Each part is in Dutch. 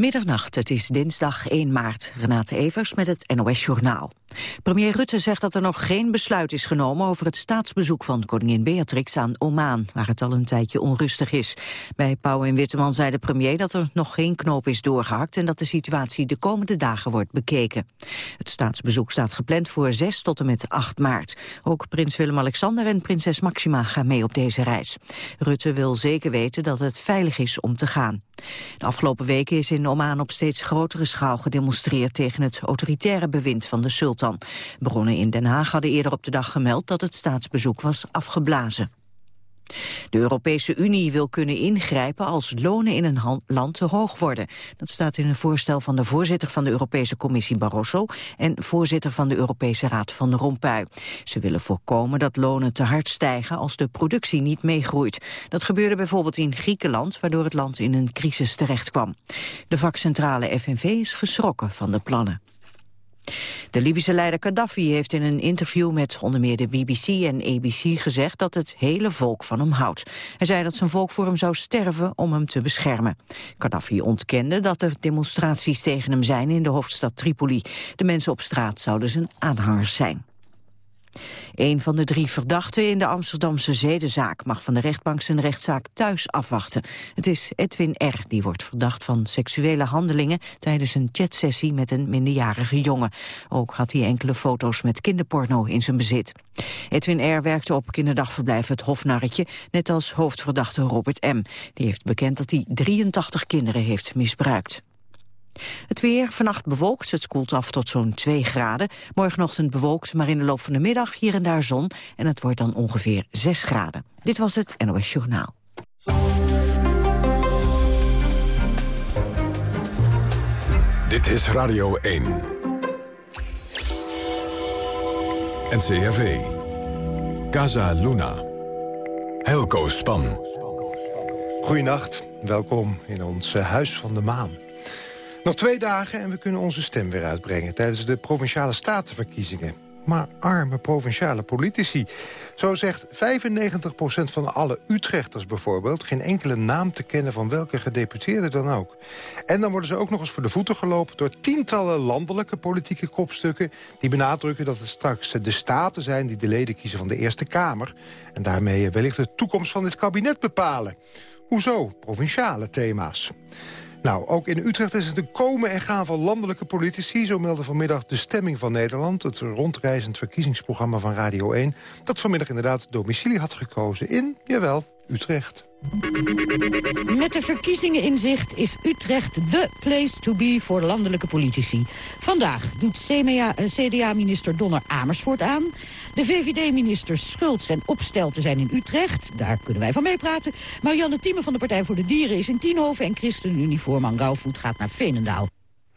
Middernacht, het is dinsdag 1 maart. Renate Evers met het NOS Journaal. Premier Rutte zegt dat er nog geen besluit is genomen over het staatsbezoek van koningin Beatrix aan Oman, waar het al een tijdje onrustig is. Bij Pauw en Witteman zei de premier dat er nog geen knoop is doorgehakt en dat de situatie de komende dagen wordt bekeken. Het staatsbezoek staat gepland voor 6 tot en met 8 maart. Ook prins Willem-Alexander en prinses Maxima gaan mee op deze reis. Rutte wil zeker weten dat het veilig is om te gaan. De afgelopen weken is in Oman op steeds grotere schaal gedemonstreerd tegen het autoritaire bewind van de sultan. Bronnen in Den Haag hadden eerder op de dag gemeld dat het staatsbezoek was afgeblazen. De Europese Unie wil kunnen ingrijpen als lonen in een land te hoog worden. Dat staat in een voorstel van de voorzitter van de Europese Commissie Barroso en voorzitter van de Europese Raad van Rompuy. Ze willen voorkomen dat lonen te hard stijgen als de productie niet meegroeit. Dat gebeurde bijvoorbeeld in Griekenland, waardoor het land in een crisis terechtkwam. De vakcentrale FNV is geschrokken van de plannen. De Libische leider Gaddafi heeft in een interview met onder meer de BBC en ABC gezegd dat het hele volk van hem houdt. Hij zei dat zijn volk voor hem zou sterven om hem te beschermen. Gaddafi ontkende dat er demonstraties tegen hem zijn in de hoofdstad Tripoli. De mensen op straat zouden zijn aanhangers zijn. Een van de drie verdachten in de Amsterdamse zedenzaak mag van de rechtbank zijn rechtszaak thuis afwachten. Het is Edwin R. die wordt verdacht van seksuele handelingen tijdens een chatsessie met een minderjarige jongen. Ook had hij enkele foto's met kinderporno in zijn bezit. Edwin R. werkte op kinderdagverblijf het Hofnarretje, net als hoofdverdachte Robert M. Die heeft bekend dat hij 83 kinderen heeft misbruikt. Het weer, vannacht bewolkt, het koelt af tot zo'n 2 graden. Morgenochtend bewolkt, maar in de loop van de middag hier en daar zon. En het wordt dan ongeveer 6 graden. Dit was het NOS Journaal. Dit is Radio 1. NCRV. Casa Luna. Helco Span. Goedenacht, welkom in ons eh, Huis van de Maan. Nog twee dagen en we kunnen onze stem weer uitbrengen... tijdens de Provinciale Statenverkiezingen. Maar arme provinciale politici. Zo zegt 95% van alle Utrechters bijvoorbeeld... geen enkele naam te kennen van welke gedeputeerde dan ook. En dan worden ze ook nog eens voor de voeten gelopen... door tientallen landelijke politieke kopstukken... die benadrukken dat het straks de staten zijn... die de leden kiezen van de Eerste Kamer... en daarmee wellicht de toekomst van dit kabinet bepalen. Hoezo? Provinciale thema's. Nou, ook in Utrecht is het een komen en gaan van landelijke politici. Zo meldde vanmiddag de Stemming van Nederland... het rondreizend verkiezingsprogramma van Radio 1... dat vanmiddag inderdaad domicilie had gekozen in, jawel, Utrecht. Met de verkiezingen in zicht is Utrecht the place to be voor landelijke politici. Vandaag doet CDA-minister Donner Amersfoort aan. De VVD-minister Schultz en Opstelten zijn in Utrecht. Daar kunnen wij van meepraten. Marianne Thieme van de Partij voor de Dieren is in Tienhoven... en ChristenUnie-voorman Rauwvoet gaat naar Veenendaal.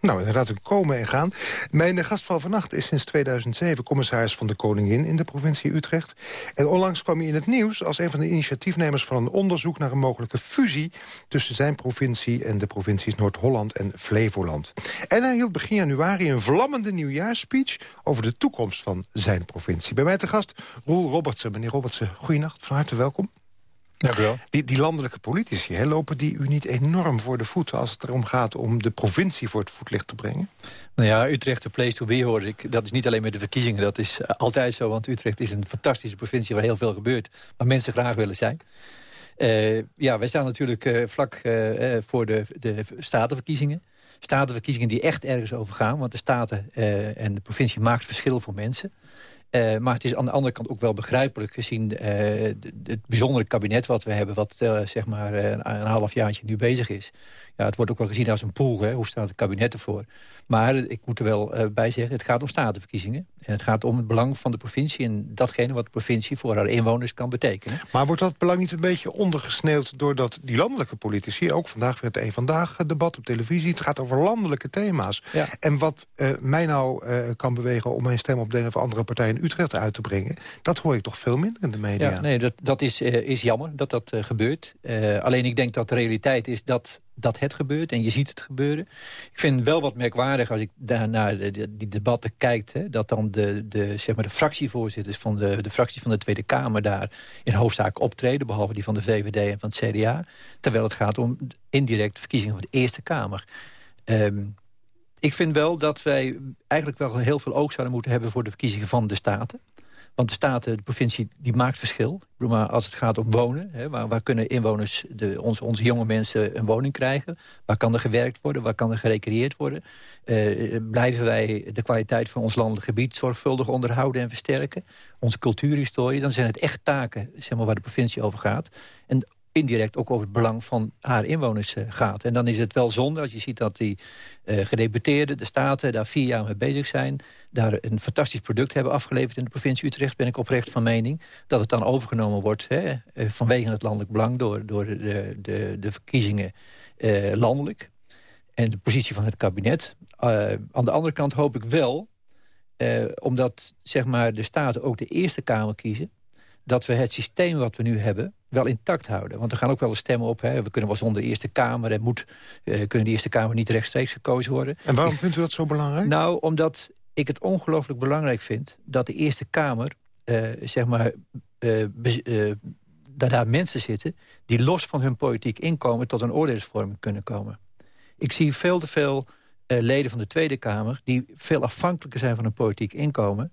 Nou, inderdaad, we komen en gaan. Mijn gast van vannacht is sinds 2007 commissaris van de Koningin in de provincie Utrecht. En onlangs kwam hij in het nieuws als een van de initiatiefnemers van een onderzoek naar een mogelijke fusie tussen zijn provincie en de provincies Noord-Holland en Flevoland. En hij hield begin januari een vlammende nieuwjaarsspeech over de toekomst van zijn provincie. Bij mij te gast Roel Robertsen. Meneer Robertsen, goeienacht, van harte welkom. Dank u wel. Die, die landelijke politici, hè, lopen die u niet enorm voor de voeten... als het erom gaat om de provincie voor het voetlicht te brengen? Nou ja, Utrecht, de place to be, hoorde ik. Dat is niet alleen met de verkiezingen, dat is eh, altijd zo. Want Utrecht is een fantastische provincie waar heel veel gebeurt. Waar mensen graag willen zijn. Uh, ja, wij staan natuurlijk uh, vlak uh, voor de, de statenverkiezingen. Statenverkiezingen die echt ergens over gaan. Want de staten en de provincie maakt verschil voor mensen. Uh, maar het is aan de andere kant ook wel begrijpelijk... gezien uh, het bijzondere kabinet wat we hebben... wat uh, zeg maar een, een half jaartje nu bezig is ja, het wordt ook wel gezien als een pool. Hè? Hoe staat het kabinet ervoor? Maar ik moet er wel uh, bij zeggen, het gaat om statenverkiezingen. En het gaat om het belang van de provincie... en datgene wat de provincie voor haar inwoners kan betekenen. Maar wordt dat belang niet een beetje ondergesneeuwd... doordat die landelijke politici, ook vandaag werd een vandaag debat op televisie... het gaat over landelijke thema's. Ja. En wat uh, mij nou uh, kan bewegen om mijn stem op de een of andere partij in Utrecht uit te brengen... dat hoor ik toch veel minder in de media. Ja, nee, dat, dat is, is jammer dat dat gebeurt. alleen ik denk dat de realiteit is dat dat het gebeurt en je ziet het gebeuren. Ik vind wel wat merkwaardig als ik daar naar de, die debatten kijkt... Hè, dat dan de, de, zeg maar de fractievoorzitters van de, de fractie van de Tweede Kamer... daar in hoofdzaak optreden, behalve die van de VVD en van het CDA... terwijl het gaat om indirect verkiezingen van de Eerste Kamer. Ehm, ik vind wel dat wij eigenlijk wel heel veel oog zouden moeten hebben... voor de verkiezingen van de Staten. Want de Staten, de provincie, die maakt verschil. Maar als het gaat om wonen, hè, waar, waar, kunnen inwoners, de, onze, jonge mensen, een woning krijgen? Waar kan er gewerkt worden? Waar kan er gerecreëerd worden? Uh, blijven wij de kwaliteit van ons landelijk gebied zorgvuldig onderhouden en versterken? Onze cultuurhistorie, dan zijn het echt taken zeg maar, waar de provincie over gaat. En indirect ook over het belang van haar inwoners uh, gaat. En dan is het wel zonde als je ziet dat die uh, gedeputeerden, de staten... daar vier jaar mee bezig zijn, daar een fantastisch product hebben afgeleverd... in de provincie Utrecht, ben ik oprecht van mening... dat het dan overgenomen wordt hè, uh, vanwege het landelijk belang... door, door de, de, de verkiezingen landelijk en de positie van het kabinet. aan de andere kant hoop ik wel, omdat zeg maar, de staten ook de Eerste Kamer kiezen dat we het systeem wat we nu hebben wel intact houden. Want er gaan ook wel eens stemmen op. Hè. We kunnen wel zonder de Eerste Kamer. En moet, uh, kunnen de Eerste Kamer niet rechtstreeks gekozen worden. En waarom vindt u dat zo belangrijk? Nou, omdat ik het ongelooflijk belangrijk vind... dat de Eerste Kamer, uh, zeg maar... Uh, dat daar mensen zitten die los van hun politiek inkomen... tot een oordeelsvorming kunnen komen. Ik zie veel te veel leden van de Tweede Kamer... die veel afhankelijker zijn van hun politiek inkomen...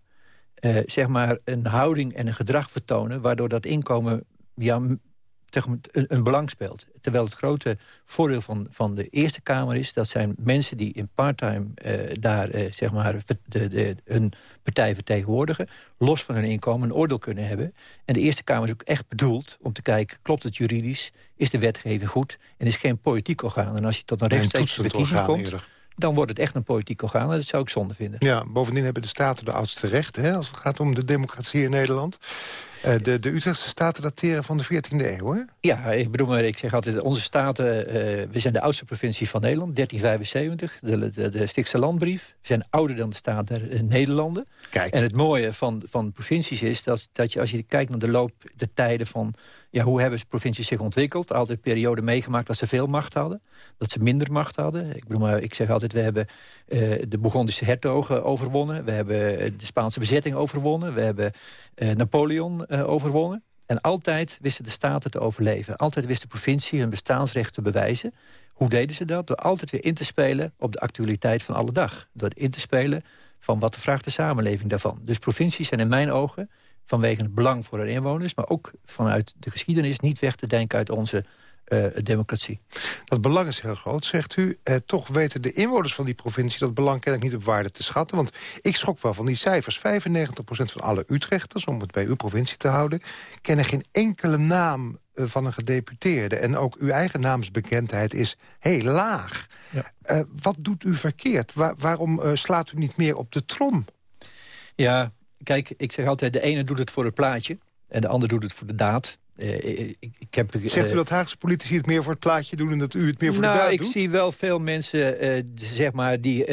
Uh, zeg maar een houding en een gedrag vertonen... waardoor dat inkomen ja, een, een, belang speelt. Terwijl het grote voordeel van, van de Eerste Kamer is... dat zijn mensen die in parttime uh, daar uh, zeg maar de, de, hun partij vertegenwoordigen... los van hun inkomen een oordeel kunnen hebben. En de Eerste Kamer is ook echt bedoeld om te kijken... klopt het juridisch, is de wetgeving goed... en is geen politiek orgaan. En als je tot een rechtstreekse verkiezing komt... Eerder dan wordt het echt een politiek orgaan. En dat zou ik zonde vinden. Ja, bovendien hebben de Staten de oudste rechten... Hè, als het gaat om de democratie in Nederland. Uh, de, de Utrechtse staten dateren van de 14e eeuw, hè? Ja, ik bedoel maar, ik zeg altijd, onze staten... Uh, we zijn de oudste provincie van Nederland, 1375. De, de, de Stichtse landbrief. We zijn ouder dan de staat der Nederlanden. Kijk. En het mooie van, van provincies is dat, dat je, als je kijkt naar de loop, de tijden van ja, hoe hebben provincies zich ontwikkeld? Altijd een periode meegemaakt dat ze veel macht hadden. Dat ze minder macht hadden. Ik, bedoel, maar, ik zeg altijd, we hebben uh, de Bourgondische hertogen overwonnen. We hebben eh, de Spaanse bezetting overwonnen. We hebben uh, Napoleon overwonnen. En altijd wisten de staten te overleven. Altijd wist de provincie hun bestaansrecht te bewijzen. Hoe deden ze dat? Door altijd weer in te spelen op de actualiteit van alle dag. Door in te spelen van wat vraagt de samenleving daarvan. Dus provincies zijn in mijn ogen vanwege het belang voor de inwoners... maar ook vanuit de geschiedenis niet weg te denken uit onze uh, democratie. Dat belang is heel groot, zegt u. Eh, toch weten de inwoners van die provincie dat belang kennelijk niet op waarde te schatten. Want ik schrok wel van die cijfers. 95% van alle Utrechters, om het bij uw provincie te houden... kennen geen enkele naam uh, van een gedeputeerde. En ook uw eigen naamsbekendheid is heel laag. Ja. Wat doet u verkeerd? Waar, waarom slaat u niet meer op de trom? Ja, kijk, ik zeg altijd, de ene doet het voor het plaatje... en de ander doet het voor de daad. Uh, ik, ik heb, uh, Zegt u dat Haagse politici het meer voor het plaatje doen... en dat u het meer voor nou, de daad ik doet? ik zie wel veel mensen uh, zeg maar, die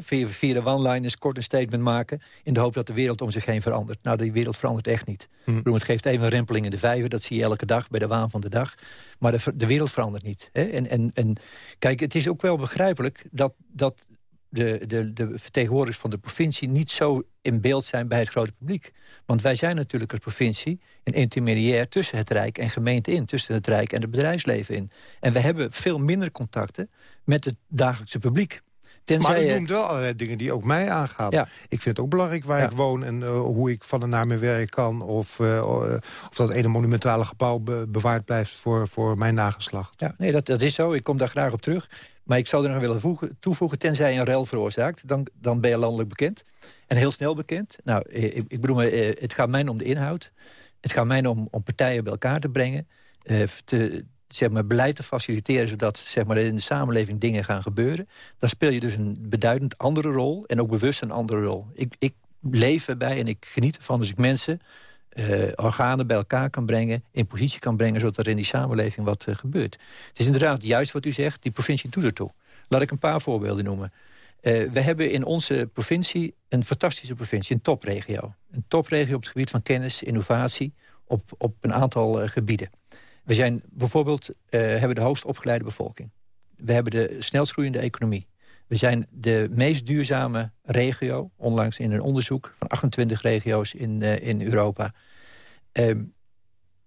via, via de one-liners kort een statement maken... in de hoop dat de wereld om zich heen verandert. Nou, die wereld verandert echt niet. Hm. Bedoel, het geeft even een rimpeling in de vijver. Dat zie je elke dag bij de waan van de dag. Maar de, de wereld verandert niet. Hè? En, en, en kijk, het is ook wel begrijpelijk dat... dat de, de, de vertegenwoordigers van de provincie niet zo in beeld zijn bij het grote publiek. Want wij zijn natuurlijk als provincie een intermediair tussen het Rijk en gemeente in. Tussen het Rijk en het bedrijfsleven in. En we hebben veel minder contacten met het dagelijkse publiek. Tenzij maar u noemt wel allerlei dingen die ook mij aangaan. Ja. Ik vind het ook belangrijk waar ja. ik woon en uh, hoe ik van en naar mijn werk kan. Of, uh, of dat ene monumentale gebouw be bewaard blijft voor, voor mijn nageslacht. Ja, nee, dat, dat is zo. Ik kom daar graag op terug. Maar ik zou er nog willen voegen, toevoegen, tenzij een rel veroorzaakt... Dan, dan ben je landelijk bekend. En heel snel bekend. Nou, ik, ik bedoel, het gaat mij om de inhoud. Het gaat mij om, om partijen bij elkaar te brengen. te, zeg maar, beleid te faciliteren... zodat zeg maar, in de samenleving dingen gaan gebeuren... dan speel je dus een beduidend andere rol... en ook bewust een andere rol. Ik, ik leef erbij en ik geniet ervan als ik mensen... Uh, organen bij elkaar kan brengen, in positie kan brengen... zodat er in die samenleving wat uh, gebeurt. Het is inderdaad juist wat u zegt, die provincie doet ertoe. Laat ik een paar voorbeelden noemen. Uh, we hebben in onze provincie een fantastische provincie, een topregio. Een topregio op het gebied van kennis, innovatie... op, op een aantal gebieden. We zijn bijvoorbeeld hebben de hoogst opgeleide bevolking. We hebben de snelst groeiende economie. We zijn de meest duurzame regio, onlangs in een onderzoek... van 28 regio's in, uh, in Europa. Uh,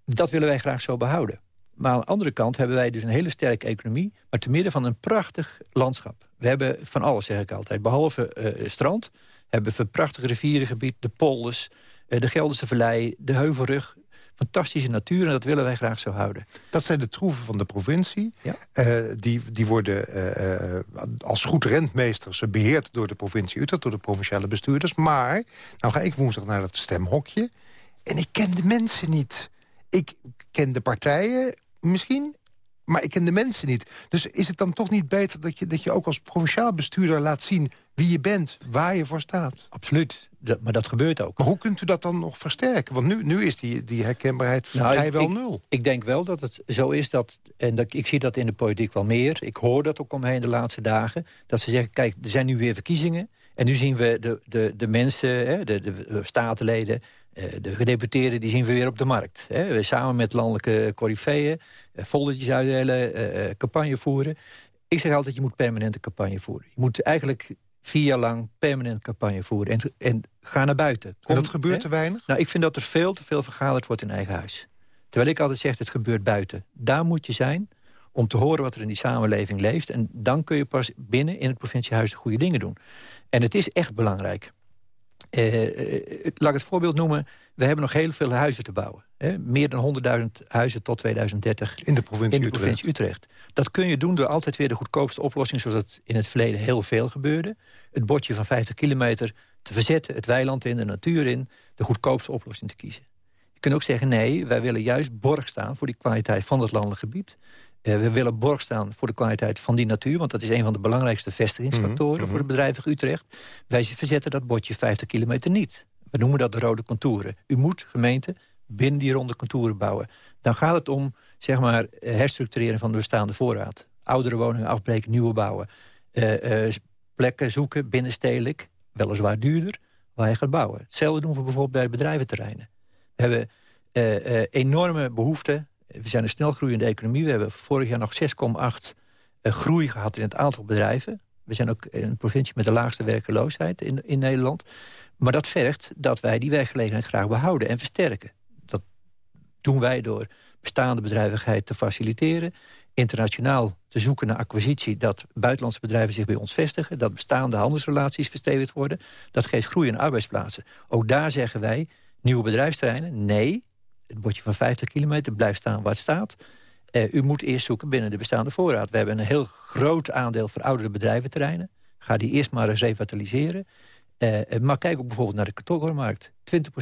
dat willen wij graag zo behouden. maar aan de andere kant hebben wij dus een hele sterke economie... maar te midden van een prachtig landschap. We hebben van alles, zeg ik altijd. Behalve uh, strand hebben we prachtig rivierengebied... de polders, uh, de Gelderse Vallei, de Heuvelrug fantastische natuur en dat willen wij graag zo houden. Dat zijn de troeven van de provincie. Ja. Uh, die, die worden uh, als goed rentmeesters beheerd door de provincie Utrecht... door de provinciale bestuurders. Maar, nou ga ik woensdag naar het stemhokje... en ik ken de mensen niet. Ik ken de partijen misschien, maar ik ken de mensen niet. Dus is het dan toch niet beter dat je, dat je ook als provinciaal bestuurder laat zien... wie je bent, waar je voor staat? Absoluut, dat, maar dat gebeurt ook. Maar hoe kunt u dat dan nog versterken? Want nu, nu is die, die herkenbaarheid nou, vrijwel ik, nul. Ik denk wel dat het zo is, dat, en dat, ik zie dat in de politiek wel meer... ik hoor dat ook omheen de laatste dagen... dat ze zeggen, kijk, er zijn nu weer verkiezingen... en nu zien we de, de, de mensen, hè, de, de statenleden de gedeputeerden die zien we weer op de markt. We samen met landelijke coryfeeën, eh, foldertjes uitdelen, eh, campagne voeren. Ik zeg altijd, je moet permanente campagne voeren. Je moet eigenlijk vier jaar lang permanent campagne voeren. En, en ga naar buiten. en dat gebeurt te weinig? Nou, ik vind dat er veel te veel vergaderd wordt in eigen huis. Terwijl ik altijd zeg, het gebeurt buiten. Daar moet je zijn om te horen wat er in die samenleving leeft. En dan kun je pas binnen in het provinciehuis de goede dingen doen. En het is echt belangrijk. Uh, laat ik het voorbeeld noemen. We hebben nog heel veel huizen te bouwen. Hè? Meer dan 100.000 huizen tot 2030 in de, provincie, in de provincie Utrecht. Dat kun je doen door altijd weer de goedkoopste oplossing... zoals dat in het verleden heel veel gebeurde. Het bordje van 50 kilometer te verzetten, het weiland in, de natuur in... de goedkoopste oplossing te kiezen. Je kunt ook zeggen, nee, wij willen juist borg staan... voor die kwaliteit van het landelijk gebied. Uh, we willen borg staan voor de kwaliteit van die natuur... want dat is een van de belangrijkste vestigingsfactoren... Mhm, voor het bedrijf Utrecht. Wij verzetten dat bordje 50 kilometer niet. We noemen dat de rode contouren. U moet, gemeente, binnen die ronde contouren bouwen. Dan gaat het om, zeg maar, herstructureren van de bestaande voorraad. Oudere woningen afbreken, nieuwe bouwen. Uh, uh, plekken zoeken, binnenstedelijk, weliswaar duurder, waar je gaat bouwen. Hetzelfde doen we bijvoorbeeld bij bedrijventerreinen. We hebben uh, enorme behoeften we zijn een snelgroeiende economie. We hebben vorig jaar nog 6,8 uh, groei gehad in het aantal bedrijven. We zijn ook een provincie met de laagste werkeloosheid in, in Nederland. Maar dat vergt dat wij die werkgelegenheid graag behouden en versterken. Dat doen wij door bestaande bedrijvigheid te faciliteren... internationaal te zoeken naar acquisitie... dat buitenlandse bedrijven zich bij ons vestigen... dat bestaande handelsrelaties verstevigd worden. Dat geeft groei en arbeidsplaatsen. Ook daar zeggen wij, nieuwe bedrijfsterreinen, nee het bordje van 50 kilometer blijft staan waar het staat. Uh, u moet eerst zoeken binnen de bestaande voorraad. We hebben een heel groot aandeel verouderde bedrijventerreinen. Ga die eerst maar eens revitaliseren. Uh, maar kijk ook bijvoorbeeld naar de kantoormarkt.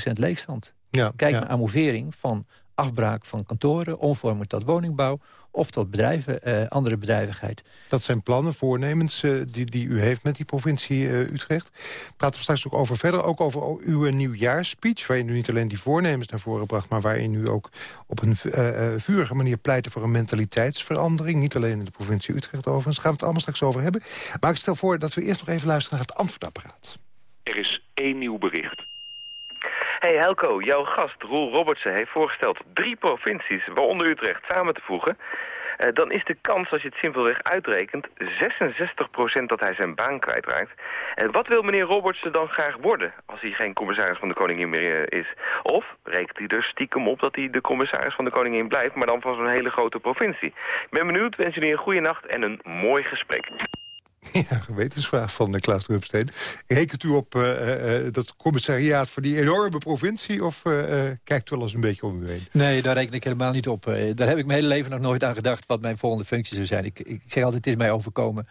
20% leegstand. Ja, kijk naar amovering van afbraak van kantoren... omvorming tot woningbouw of tot bedrijven, uh, andere bedrijvigheid. Dat zijn plannen, voornemens uh, die, die u heeft met die provincie uh, Utrecht. Praten we straks ook over verder. Ook over uw nieuwjaarspeech, waarin u niet alleen die voornemens naar voren bracht... maar waarin u ook op een vurige manier pleitte voor een mentaliteitsverandering. Niet alleen in de provincie Utrecht overigens. Daar gaan we het allemaal straks over hebben. Maar ik stel voor dat we eerst nog even luisteren naar het antwoordapparaat. Er is één nieuw bericht. Hey Helco, jouw gast Roel Robertsen heeft voorgesteld drie provincies, waaronder Utrecht, samen te voegen. Uh, dan is de kans, als je het simpelweg uitrekent, 66% dat hij zijn baan kwijtraakt. En wat wil meneer Robertsen dan graag worden als hij geen commissaris van de koningin meer uh, is? Of rekent hij er stiekem op dat hij de commissaris van de koningin blijft, maar dan van zo'n hele grote provincie? Ik ben benieuwd, wens jullie een goede nacht en een mooi gesprek. Ja, gewetensvraag van de Klaas Drupsteen. Rekent u op uh, uh, dat commissariaat voor die enorme provincie... of uh, kijkt u wel eens een beetje om u heen? Nee, daar reken ik helemaal niet op. daar heb ik mijn hele leven nog nooit aan gedacht... wat mijn volgende functie zou zijn. Ik, ik zeg altijd, het is mij overkomen.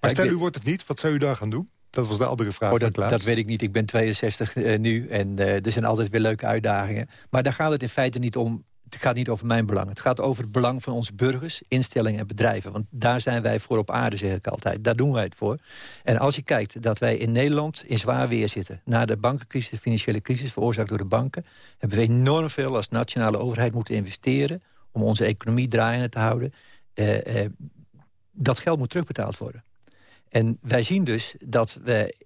Maar stel, u wordt het niet, wat zou u daar gaan doen? Dat was de andere vraag oh, dat, dat, weet ik niet. Ik ben 62 nu en er zijn altijd weer leuke uitdagingen. Maar daar gaat het in feite niet om het gaat niet over mijn belang. Het gaat over het belang van onze burgers, instellingen en bedrijven. Want daar zijn wij voor op aarde, zeg ik altijd. Daar doen wij het voor. En als je kijkt dat wij in Nederland in zwaar weer zitten... na de bankencrisis, de financiële crisis veroorzaakt door de banken... hebben we enorm veel als nationale overheid moeten investeren... om onze economie draaiende te houden. Eh, eh, dat geld moet terugbetaald worden. En wij zien dus dat we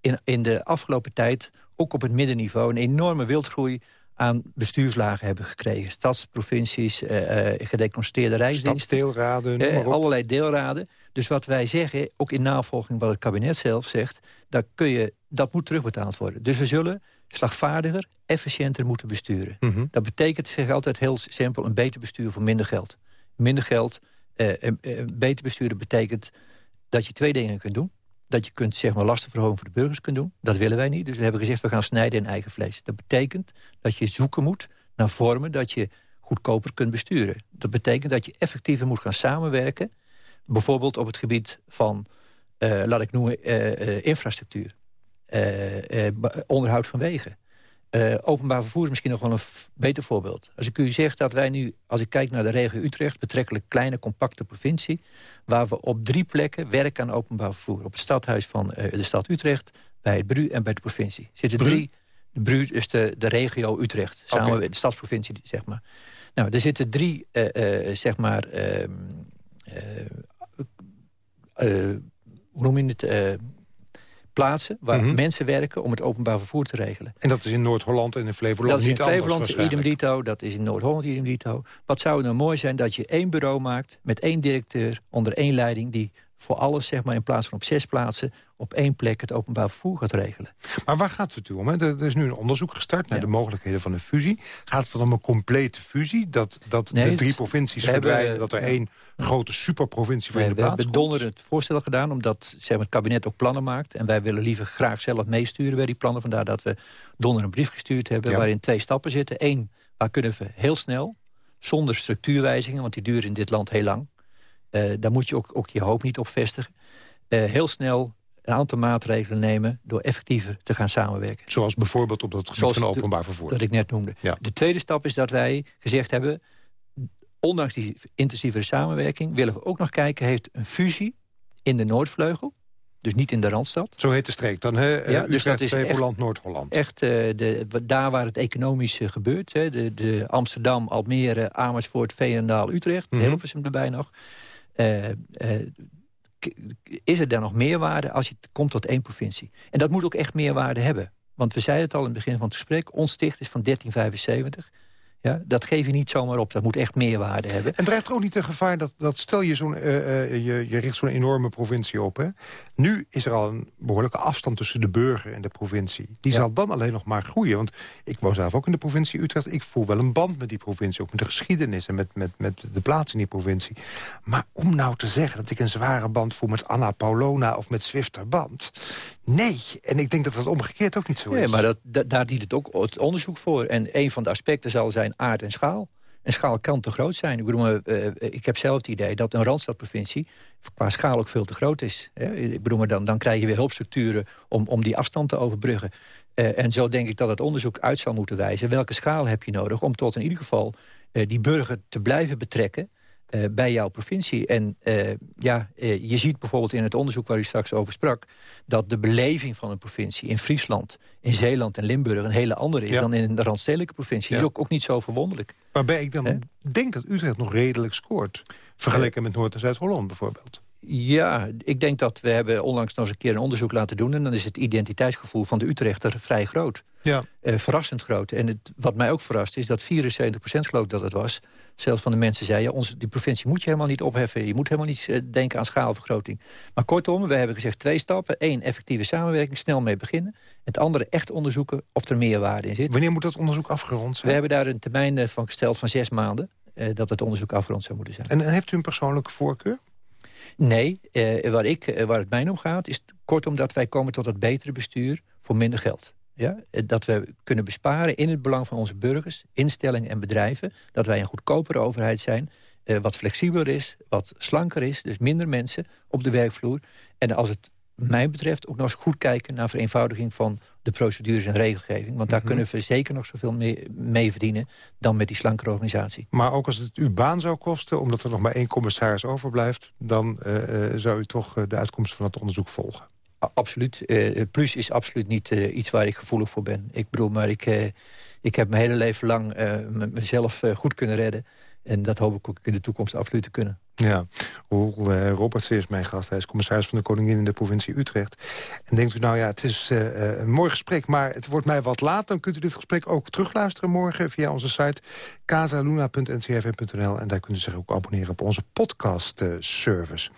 in, in de afgelopen tijd... ook op het middenniveau een enorme wildgroei aan bestuurslagen hebben gekregen. Stadsprovincies, uh, uh, gedeconstateerde rijksdiensten. Stadsdeelraden, uh, Allerlei deelraden. Dus wat wij zeggen, ook in navolging wat het kabinet zelf zegt... dat, kun je, dat moet terugbetaald worden. Dus we zullen slagvaardiger, efficiënter moeten besturen. Mhm. Dat betekent, zeg altijd heel simpel, een beter bestuur voor minder geld. minder geld. beter besturen betekent dat je twee dingen kunt doen. Dat je kunt zeg maar, lastenverhoging voor de burgers kunt doen. Dat willen wij niet. Dus we hebben gezegd, we gaan snijden in eigen vlees. Dat betekent dat je zoeken moet naar vormen... dat je goedkoper kunt besturen. Dat betekent dat je effectiever moet gaan samenwerken. Bijvoorbeeld op het gebied van, uh, laat ik noemen, uh, infrastructuur. onderhoud van wegen. Openbaar vervoer is misschien nog wel een beter voorbeeld. Als ik u zeg dat wij nu, als ik kijk naar de regio Utrecht... betrekkelijk kleine, compacte provincie... waar we op drie plekken werken aan openbaar vervoer. Op het stadhuis van de stad Utrecht, bij het BRU en bij de provincie. Zitten drie... De BRU is de, de regio Utrecht, samen met de stadsprovincie, zeg maar. Nou, er zitten drie, uh, zeg maar... Ehm, eh, hoe noem je het? Plaatsen waar mhm. mensen werken om het openbaar vervoer te regelen. En dat is in Noord-Holland en in Flevoland Dat is in Flevoland, idem dito, dat is in Noord-Holland, idem dito. Wat zou nou mooi zijn dat je één bureau maakt... met één directeur onder één leiding... die voor alles, zeg maar, in plaats van op zes plaatsen... op één plek het openbaar vervoer gaat regelen. Maar waar gaat het om? Hè? Er is nu een onderzoek gestart naar de mogelijkheden van een fusie. Gaat het dan om een complete fusie? Dat, dat de drie provincies verdwijnen, dat er één grote superprovincie voor nee, in de plaats komt? We hebben het voorstel gedaan, omdat zeg maar, het kabinet ook plannen maakt. En wij willen liever graag zelf meesturen bij die plannen. Vandaar dat we Donner een brief gestuurd hebben... waarin twee stappen zitten. Eén, waar kunnen we heel snel, zonder structuurwijzigingen... want die duren in dit land heel lang daar moet je ook, ook je hoop niet op vestigen. Uh, heel snel een aantal maatregelen nemen door effectiever te gaan samenwerken. Zoals bijvoorbeeld op dat gebied van openbaar vervoer. Dat ik net noemde. Ja. De tweede stap is dat wij gezegd hebben... ondanks die intensievere samenwerking... willen we ook nog kijken, heeft een fusie in de Noordvleugel... Dus niet in de Randstad. Zo heet de streek dan, hè? Ja, Utrecht, dus dat is Flevoland, Noord-Holland. Echt uh, de, daar waar het economisch gebeurt. Hè? De, de Amsterdam, Almere, Amersfoort, Veenendaal, Utrecht. Mm -hmm. Hilversum erbij nog. Eh, eh, is er dan nog meerwaarde als je komt tot één provincie? En dat moet ook echt meerwaarde hebben. Want we zeiden het al in het begin van het gesprek... ons sticht is van 1375. Ja, dat geef je niet zomaar op. Dat moet echt meerwaarde hebben. En dreigt er ook niet een gevaar dat, dat stel je, zo'n, uh, je, je richt zo'n enorme provincie op. Hè? Nu is er al een behoorlijke afstand tussen de burger en de provincie. Die zal dan alleen nog maar groeien. Want ik woon zelf ook in de provincie Utrecht. Ik voel wel een band met die provincie. Ook met de geschiedenis en met, met, met de plaats in die provincie. Maar om nou te zeggen dat ik een zware band voel met Anna Paulona of met Zwifterband... Nee, en ik denk dat dat omgekeerd ook niet zo is. Nee, maar dat, daar dient het ook het onderzoek voor. En een van de aspecten zal zijn aard en schaal. En schaal kan te groot zijn. Ik, bedoel, uh, ik heb zelf het idee dat een Randstadprovincie qua schaal ook veel te groot is. Ik bedoel, dan, dan krijg je weer hulpstructuren om, om die afstand te overbruggen. Uh, en zo denk ik dat het onderzoek uit zal moeten wijzen... welke schaal heb je nodig om tot in ieder geval die burger te blijven betrekken... Uh, bij jouw provincie. En uh, ja, uh, je ziet bijvoorbeeld in het onderzoek waar u straks over sprak... dat de beleving van een provincie in Friesland, in Zeeland en Limburg... een hele andere is ja. dan in de randstedelijke provincie. Ja. Dat is ook, ook niet zo verwonderlijk. Waarbij ik dan denk dat Utrecht nog redelijk scoort. Vergeleken met Noord- en Zuid-Holland bijvoorbeeld. Ja, ik denk dat we hebben onlangs nog eens een keer een onderzoek laten doen... en dan is het identiteitsgevoel van de Utrechter vrij groot. Ja. Uh, verrassend groot. En het, wat mij ook verrast is dat 74% geloof dat het was... zelfs van de mensen zeiden, ja, onze, die provincie moet je helemaal niet opheffen. Je moet helemaal niet uh, denken aan schaalvergroting. Maar kortom, we hebben gezegd twee stappen. Eén, effectieve samenwerking, snel mee beginnen. Het andere, echt onderzoeken of er meerwaarde in zit. Wanneer moet dat onderzoek afgerond zijn? We hebben daar een termijn uh, van gesteld van zes maanden... dat het onderzoek afgerond zou moeten zijn. En heeft u een persoonlijke voorkeur? Nee, eh, waar, ik, eh, waar het mij om gaat is kortom dat wij komen tot het betere bestuur voor minder geld. Ja? Eh, dat we kunnen besparen in het belang van onze burgers, instellingen en bedrijven. Dat wij een goedkopere overheid zijn, wat flexibeler is, wat slanker is. Dus minder mensen op de werkvloer. En als het mij betreft ook nog eens goed kijken naar vereenvoudiging van de procedures en regelgeving. Want daar mhm. kunnen we zeker nog zoveel mee, mee verdienen dan met die slankere organisatie. Maar ook als het uw baan zou kosten, omdat er nog maar één commissaris overblijft... dan uh, zou u toch de uitkomst van het onderzoek volgen? absoluut. Uh, plus is absoluut niet uh, iets waar ik gevoelig voor ben. Ik bedoel, maar ik, uh, ik heb mijn hele leven lang mezelf goed kunnen redden. En dat hoop ik ook in de toekomst absoluut te kunnen. Ja, Roel uh, Roberts is mijn gast. Hij is commissaris van de Koningin in de provincie Utrecht. En denkt u, nou ja, het is uh, een mooi gesprek... maar het wordt mij wat laat. Dan kunt u dit gesprek ook terugluisteren morgen... via onze site casaluna.ncrv.nl. En daar kunt u zich ook abonneren op onze podcast-service.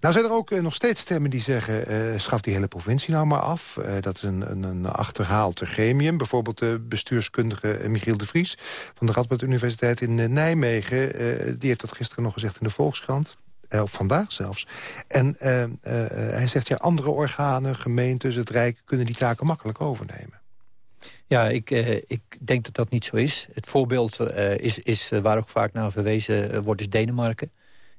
nou zijn er ook nog steeds stemmen die zeggen... schaf die hele provincie nou maar af. dat is een, een, een achterhaald gremium. Bijvoorbeeld de bestuurskundige Michiel de Vries... van de Radboud Universiteit in Nijmegen. die heeft dat gisteren nog gezegd in de Volkskrant Volkskrant. Uh, vandaag zelfs. En uh, uh, hij zegt, ja, andere organen, gemeentes, het Rijk... kunnen die taken makkelijk overnemen. Ja, ik, ik denk dat dat niet zo is. Het voorbeeld is, is waar ook vaak naar verwezen wordt, is Denemarken.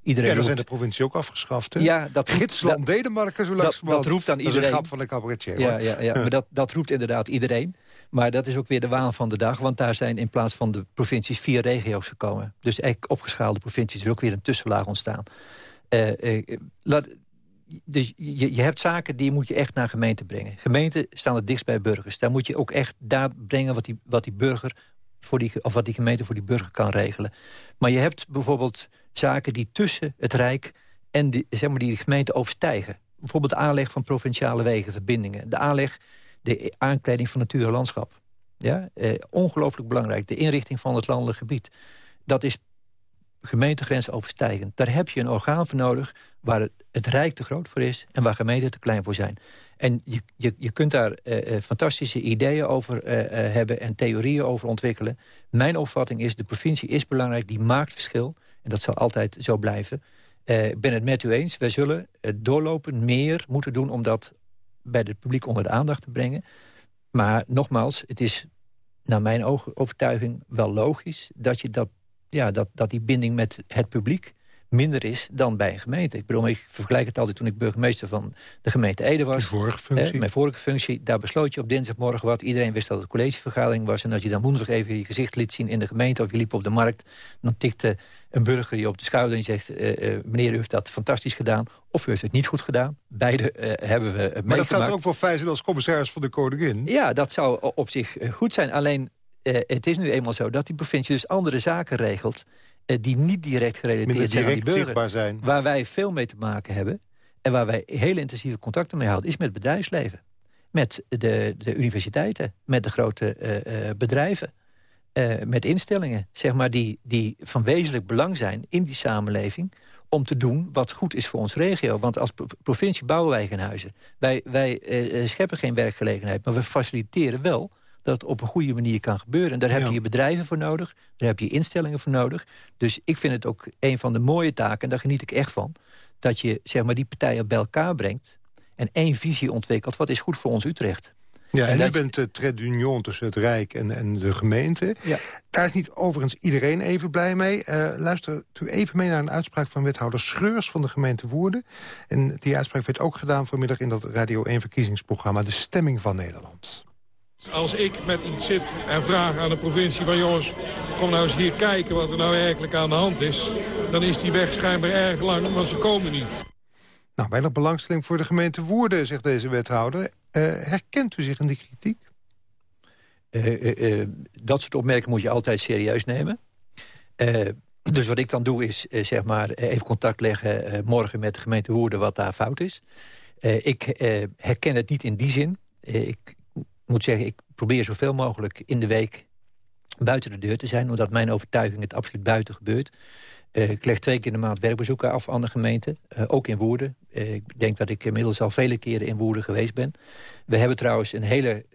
Iedereen ja, dan zijn de provincie ook afgeschaft. Hè? Ja, dat Gidsland, Denemarken, zo dat, dat roept aan iedereen. Dat is een grap van de cabaretier. Ja, ja, ja, maar dat, dat roept inderdaad iedereen. Maar dat is ook weer de waan van de dag. Want daar zijn in plaats van de provincies vier regio's gekomen. Dus eigenlijk opgeschaalde provincies. is ook weer een tussenlaag ontstaan. Uh, laat, dus je, je, hebt zaken die moet je echt naar gemeente brengen. Gemeenten staan het dichtst bij burgers. Daar moet je ook echt daar brengen wat die, wat die burger... Voor die, of wat die gemeente voor die burger kan regelen. Maar je hebt bijvoorbeeld zaken die tussen het Rijk... en die, zeg maar, die gemeente overstijgen. Bijvoorbeeld de aanleg van provinciale wegen, verbindingen. De aanleg de aankleding van natuur en landschap. Ja? Eh, ongelooflijk belangrijk. De inrichting van het landelijk gebied. Dat is gemeentegrensoverstijgend. Daar heb je een orgaan voor nodig waar het, het, Rijk te groot voor is... en waar gemeenten te klein voor zijn. En je, je, je kunt daar eh, eh fantastische ideeën over eh, eh, hebben... en theorieën over ontwikkelen. Mijn opvatting is, de provincie is belangrijk, die maakt verschil. En dat zal altijd zo blijven. Eh, ik ben het met u eens. Wij zullen doorlopen meer moeten doen om dat bij het publiek onder de aandacht te brengen. Maar nogmaals, het is naar mijn overtuiging wel logisch... dat, je dat, ja, dat, dat die binding met het publiek minder is dan bij een gemeente. Ik bedoel, ik vergelijk het altijd toen ik burgemeester van de gemeente Ede was. vorige functie? mijn vorige functie. Daar besloot je op dinsdagmorgen wat. Iedereen wist dat het collegevergadering was. En als je dan woensdag even je gezicht liet zien in de gemeente... of je liep op de markt, dan tikte een burger je op de schouder en zegt... Uh, uh, meneer, u heeft dat fantastisch gedaan. Of u heeft het niet goed gedaan. Beide uh, hebben we uh, Maar dat zou ook wel fijn zijn als commissaris van de koningin? Ja, dat zou op zich goed zijn. Alleen, het is nu eenmaal zo dat die provincie dus andere zaken regelt... die niet direct gerelateerd zijn aan die burger. Zijn. Waar wij veel mee te maken hebben... en waar wij hele intensieve contacten mee houden... is met bedrijfsleven. Met de, de universiteiten, met de grote bedrijven. Uh, met instellingen zeg maar, die, die van wezenlijk belang zijn in die samenleving om te doen wat goed is voor ons regio. Want als provincie bouwen wij geen huizen. Wij, wij uh, scheppen geen werkgelegenheid, maar we faciliteren wel dat op een goede manier kan gebeuren. En daar heb je bedrijven voor nodig, daar heb je instellingen voor nodig. Dus ik vind het ook een van de mooie taken, en daar geniet ik echt van... dat je zeg maar, die partijen bij elkaar brengt en één visie ontwikkelt. Wat is goed voor ons Utrecht? Ja, en, u bent de trait d'union tussen het Rijk en, en de gemeente. Ja. Daar is niet overigens iedereen even blij mee. Uh, luister u even mee naar een uitspraak van wethouder Schreurs van de gemeente Woerden. En die uitspraak werd ook gedaan vanmiddag in dat Radio 1 verkiezingsprogramma... De Stemming van Nederland. Als ik met iets zit en vraag aan de provincie van jongens... kom nou eens hier kijken wat er nou werkelijk aan de hand is... dan is die weg schijnbaar erg lang, want ze komen niet. Nou, weinig belangstelling voor de gemeente Woerden, zegt deze wethouder. Uh, herkent u zich in die kritiek? Uh, uh, dat soort opmerkingen moet je altijd serieus nemen. dus wat ik dan doe is zeg maar even contact leggen morgen met de gemeente Woerden wat daar fout is. ik herken het niet in die zin. ik moet zeggen, ik probeer zoveel mogelijk in de week buiten de deur te zijn... omdat mijn overtuiging het absoluut buiten gebeurt. Uh, ik leg twee keer in de maand werkbezoeken af aan de gemeente. Uh, ook in Woerden. Uh, ik denk dat ik inmiddels al vele keren in Woerden geweest ben. We hebben trouwens een hele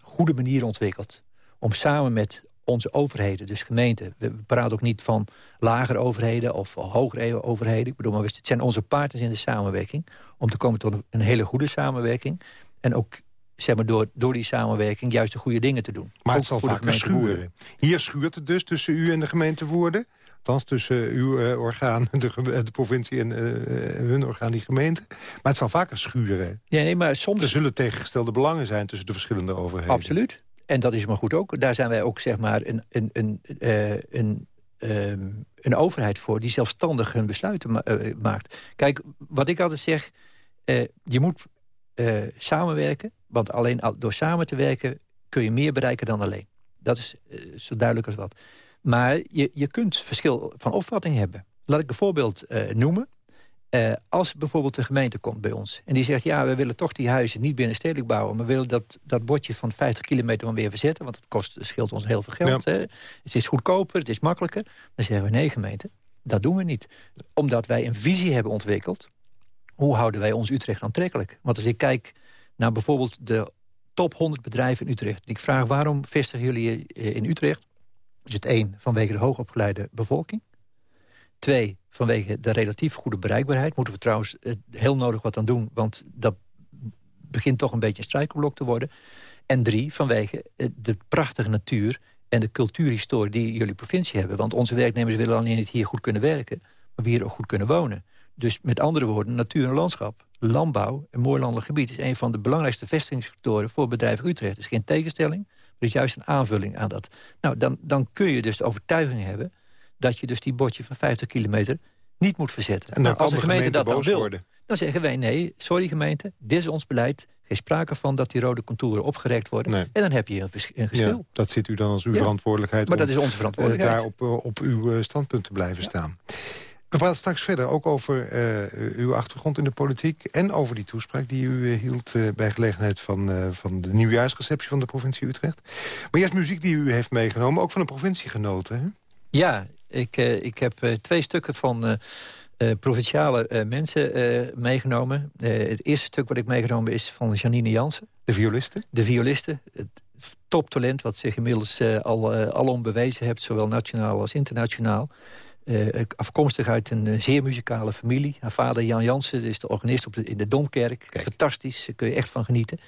goede manier ontwikkeld... om samen met onze overheden, dus gemeenten... we praten ook niet van lagere overheden of hogere overheden. Ik bedoel, maar het zijn onze partners in de samenwerking... om te komen tot een hele goede samenwerking. En ook zeg maar, door, door die samenwerking juist de goede dingen te doen. Maar het zal vaak schuren. Hier schuurt het dus tussen u en de gemeente Woerden. Althans tussen uw uh, orgaan, de, de, provincie en uh, hun orgaan, die gemeente. Maar het zal vaker schuren. Ja, nee, maar soms... Er zullen tegengestelde belangen zijn tussen de verschillende overheden. Absoluut. En dat is maar goed ook. Daar zijn wij ook zeg maar een, een, een, uh, een, ehm, een overheid voor... die zelfstandig hun besluiten ma maakt. Kijk, wat ik altijd zeg... je moet uh, samenwerken. Want alleen door samen te werken kun je meer bereiken dan alleen. Dat is uh, zo duidelijk als wat. Maar je, je kunt verschil van opvatting hebben. Laat ik een voorbeeld noemen. Uh, als bijvoorbeeld de gemeente komt bij ons en die zegt... ja, we willen toch die huizen niet binnen stedelijk bouwen... maar we willen dat, dat bordje van 50 kilometer maar weer verzetten... want het kost, scheelt ons heel veel geld. Hè? Het is goedkoper, het is makkelijker. Dan zeggen we, nee gemeente, dat doen we niet. Omdat wij een visie hebben ontwikkeld... hoe houden wij ons Utrecht aantrekkelijk? Want als ik kijk naar bijvoorbeeld de top 100 bedrijven in Utrecht... ik vraag waarom vestigen jullie in Utrecht... is het één, vanwege de hoogopgeleide bevolking... Twee, vanwege de relatief goede bereikbaarheid. Moeten we trouwens uh, heel nodig wat aan doen. Want dat begint toch een beetje een struikelblok te worden. En drie, vanwege uh, de prachtige natuur en de cultuurhistorie die jullie provincie hebben. Want onze werknemers willen alleen niet hier goed kunnen werken... maar hier ook goed kunnen wonen. Dus met andere woorden, natuur en landschap, landbouw... een mooi landelijk gebied is een van de belangrijkste vestigingsfactoren... voor bedrijven Utrecht. Het is geen tegenstelling, maar het is juist een aanvulling aan dat. Nou, dan, dan kun je dus de overtuiging hebben dat je dus die bordje van 50 kilometer niet moet verzetten. En nou, als de gemeente, dat dan wil, worden. dan zeggen wij nee, sorry gemeente, dit is ons beleid. Geen sprake van dat die rode contouren opgerekt worden. En dan heb je een, een geschil. Ja, dat zit u dan als uw verantwoordelijkheid. Maar dat is onze verantwoordelijkheid. daar op, eh, op uw eh, standpunt te blijven staan. We praten straks verder ook over uh, uw achtergrond in de politiek... en over die toespraak die u hield uh, bij gelegenheid van, van de nieuwjaarsreceptie van de provincie Utrecht. Maar eerst muziek die u heeft meegenomen, ook van een provinciegenoten. Hè? Ja, ik, ik heb twee stukken van uh, provinciale mensen meegenomen. het eerste stuk wat ik meegenomen is van Janine Jansen. De violiste? De violiste. Het toptalent wat zich inmiddels al, alom bewezen heeft... zowel nationaal als internationaal. Afkomstig uit een zeer muzikale familie. Haar vader Jan Jansen is de organist op de, in de Domkerk. Fantastisch, daar kun je echt van genieten.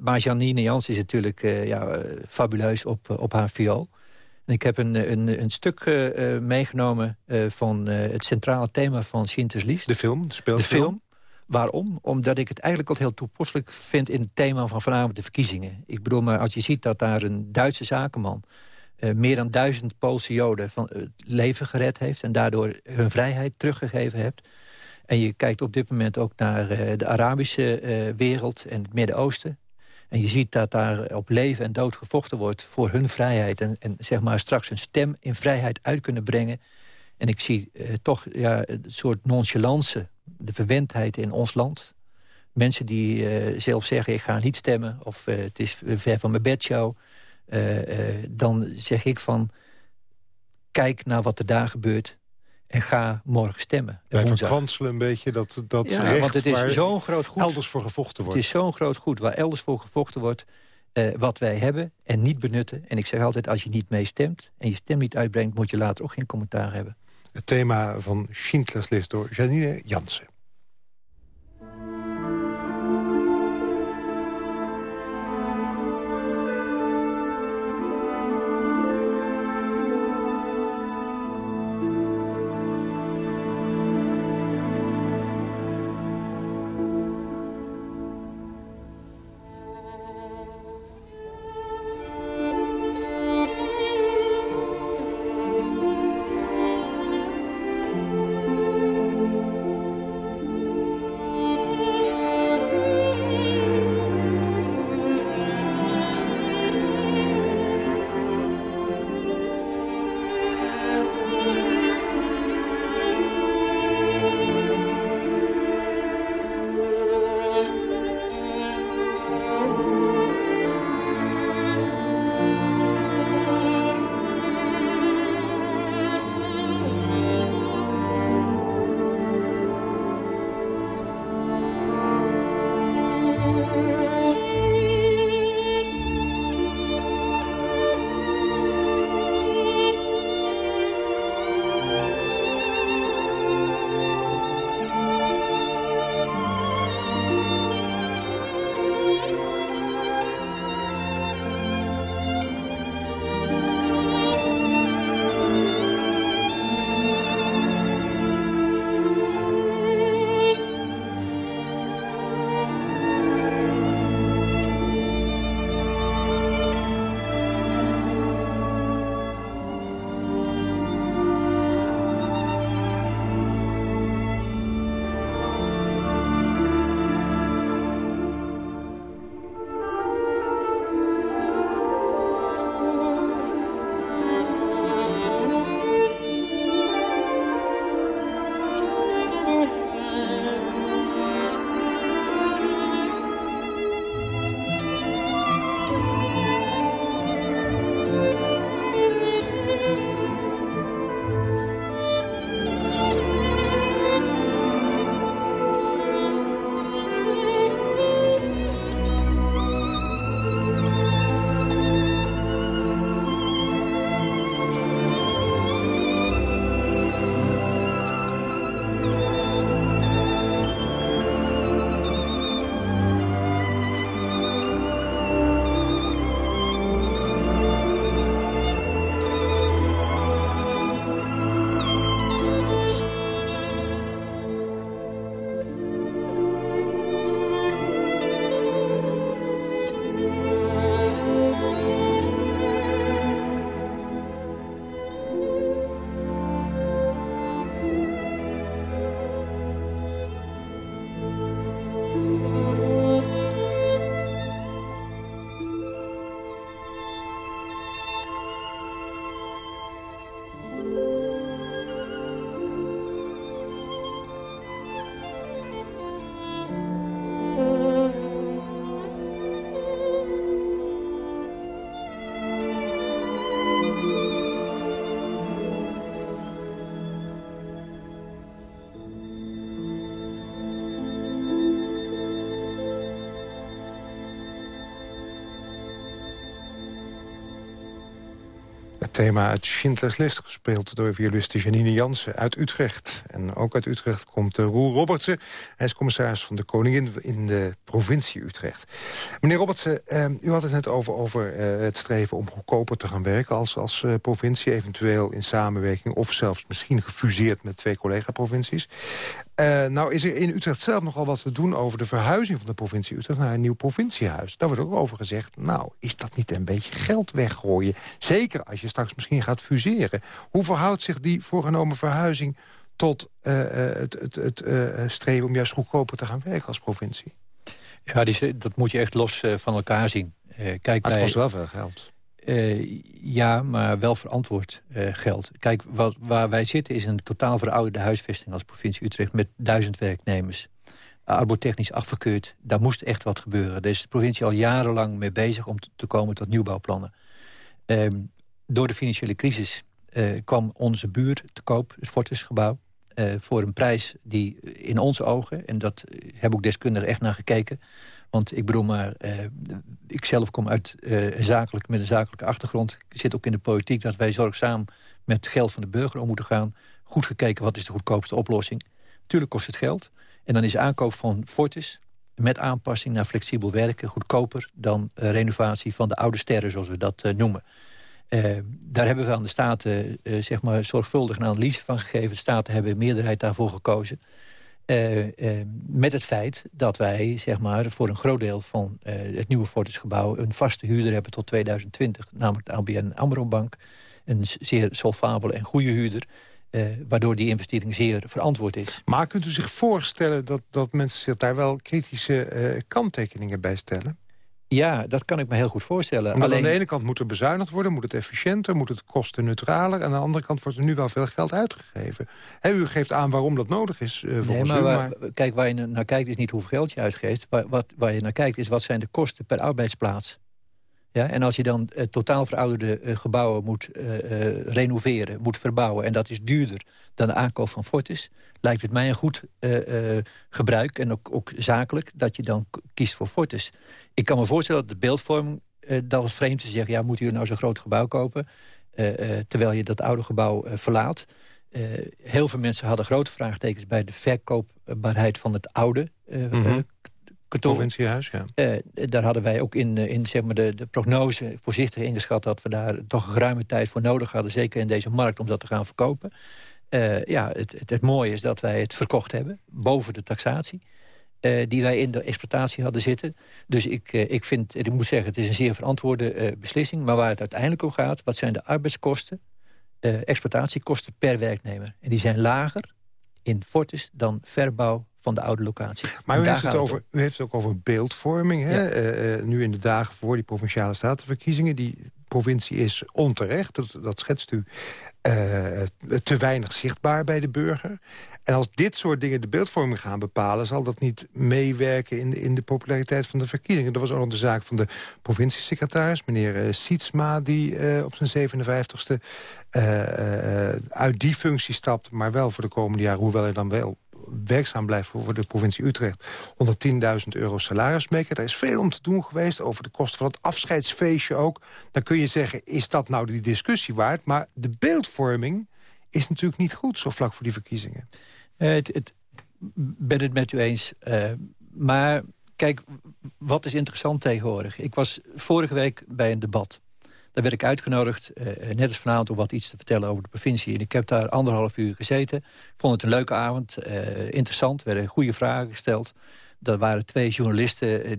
maar Janine Jansen is natuurlijk ja, fabuleus op, op haar viool. En ik heb een, een, een stuk uh, meegenomen uh, van uh, het centrale thema van Sintes Lies. De film, de speelfilm. De film. Waarom? Omdat ik het eigenlijk al heel toepasselijk vind... in het thema van vanavond de verkiezingen. Ik bedoel, maar als je ziet dat daar een Duitse zakenman... meer dan duizend Poolse Joden van het leven gered heeft... en daardoor hun vrijheid teruggegeven heeft... en je kijkt op dit moment ook naar de Arabische wereld en het Midden-Oosten... En je ziet dat daar op leven en dood gevochten wordt voor hun vrijheid. En, en zeg maar straks een stem in vrijheid uit kunnen brengen. En ik zie eh, toch ja, een soort nonchalance, de verwendheid in ons land. Mensen die zelf zeggen, ik ga niet stemmen... of het is ver van mijn bedshow. Uh, dan zeg ik van, kijk naar wat er daar gebeurt en ga morgen stemmen. Wij verkwanselen een beetje dat, dat ja, recht want het is zo'n groot goed. elders voor gevochten wordt. Het is zo'n groot goed waar elders voor gevochten wordt... Uh, wat wij hebben en niet benutten. En ik zeg altijd, als je niet meestemt en je stem niet uitbrengt... moet je later ook geen commentaar hebben. Het thema van Schindlers List door Janine Jansen. Thema uit Schindler's List, gespeeld door violiste Janine Jansen uit Utrecht. En ook uit Utrecht komt uh, Roel Robertsen. Hij is commissaris van de Koningin in de provincie Utrecht. Meneer Robertsen, uh, u had het net over, over uh, het streven om goedkoper te gaan werken... als, als provincie, eventueel in samenwerking... of zelfs misschien gefuseerd met twee collega-provincies. nou is er in Utrecht zelf nogal wat te doen over de verhuizing van de provincie Utrecht... naar een nieuw provinciehuis. Daar wordt ook over gezegd, nou, is dat niet een beetje geld weggooien? Zeker als je straks misschien gaat fuseren. Hoe verhoudt zich die voorgenomen verhuizing tot het, het, het streven om juist goedkoper te gaan werken als provincie? Ja, die, dat moet je echt los van elkaar zien. kijk, maar het kost wel veel geld. ja, maar wel verantwoord geld. Kijk, wat, waar wij zitten is een totaal verouderde huisvesting als provincie Utrecht... met duizend werknemers. Arbotechnisch afgekeurd, daar moest echt wat gebeuren. Daar is de provincie al jarenlang mee bezig om te komen tot nieuwbouwplannen. Ehm, door de financiële crisis uh, kwam onze buur te koop, het Fortusgebouw... Uh, voor een prijs die in onze ogen, en dat heb ook deskundigen echt naar gekeken... want ik bedoel maar, uh, ik zelf kom uit zakelijk, met een zakelijke achtergrond... Ik zit ook in de politiek dat wij zorgzaam met geld van de burger om moeten gaan. Goed gekeken, wat is de goedkoopste oplossing? Tuurlijk kost het geld. En dan is aankoop van Fortis met aanpassing naar flexibel werken... goedkoper dan renovatie van de oude sterren, zoals we dat noemen. Uh, daar hebben we aan de Staten uh, zeg maar zorgvuldig een analyse van gegeven. De Staten hebben een meerderheid daarvoor gekozen. Uh, met het feit dat wij zeg maar, voor een groot deel van het nieuwe Fortisgebouw... een vaste huurder hebben tot 2020, namelijk de ABN AMRO Bank. Een zeer solvabele en goede huurder. waardoor die investering zeer verantwoord is. Maar kunt u zich voorstellen dat, dat mensen zich daar wel kritische kanttekeningen bij stellen? Ja, dat kan ik me heel goed voorstellen. Alleen... aan de ene kant moet er bezuinigd worden, moet het efficiënter... moet het kostenneutraler. Aan de andere kant wordt er nu wel veel geld uitgegeven. u geeft aan waarom dat nodig is, uh, volgens nee, maar, u, maar... Kijk, waar je naar kijkt is niet hoeveel geld je uitgeeft. Waar, wat, waar je naar kijkt is wat zijn de kosten per arbeidsplaats. Ja, en als je dan uh, totaal verouderde uh, gebouwen moet uh, renoveren, moet verbouwen... en dat is duurder dan de aankoop van Fortis... lijkt het mij een goed gebruik en ook, ook zakelijk dat je dan kiest voor Fortis. Ik kan me voorstellen dat de beeldvorming dat was vreemd te zeggen... ja, moet u nou zo'n groot gebouw kopen... terwijl je dat oude gebouw verlaat... heel veel mensen hadden grote vraagtekens bij de verkoopbaarheid van het oude mm Provinciehuis, ja. Uh, daar hadden wij ook in, eh, in zeg maar de, de prognose voorzichtig ingeschat... dat we daar toch een geruime tijd voor nodig hadden... zeker in deze markt, om dat te gaan verkopen. Uh, ja, het, het, het, mooie is dat wij het verkocht hebben, boven de taxatie... Uh, die wij in de exploitatie hadden zitten. Dus ik, ik vind, ik moet zeggen, het is een zeer verantwoorde beslissing. Maar waar het uiteindelijk om gaat, wat zijn de arbeidskosten... exploitatiekosten per werknemer. En die zijn lager in Fortis dan verbouw van de oude locatie. Maar u heeft, het over, u heeft het ook over beeldvorming. Hè? Eh, eh, nu in de dagen voor die provinciale statenverkiezingen... die provincie is onterecht, dat, dat schetst u, uh, te weinig zichtbaar bij de burger. En als dit soort dingen de beeldvorming gaan bepalen... zal dat niet meewerken in de, in de populariteit van de verkiezingen. Dat was ook nog de zaak van de provinciesecretaris, meneer uh, Sietsma... die uh, op zijn 57ste uit die functie stapt... maar wel voor de komende jaren, hoewel hij dan wel werkzaam blijft voor de provincie Utrecht... 110.000 euro salaris Er is veel om te doen geweest over de kosten van het afscheidsfeestje ook. Dan kun je zeggen, is dat nou die discussie waard? Maar de beeldvorming is natuurlijk niet goed zo vlak voor die verkiezingen. Uh, het, het, ben het met u eens. Uh, maar kijk, wat is interessant tegenwoordig? Ik was vorige week bij een debat. Daar werd ik uitgenodigd, uh, net als vanavond, om wat iets te vertellen over de provincie. En ik heb daar anderhalf uur gezeten. Ik vond het een leuke avond, uh, interessant. Er werden goede vragen gesteld. Dat waren twee journalisten,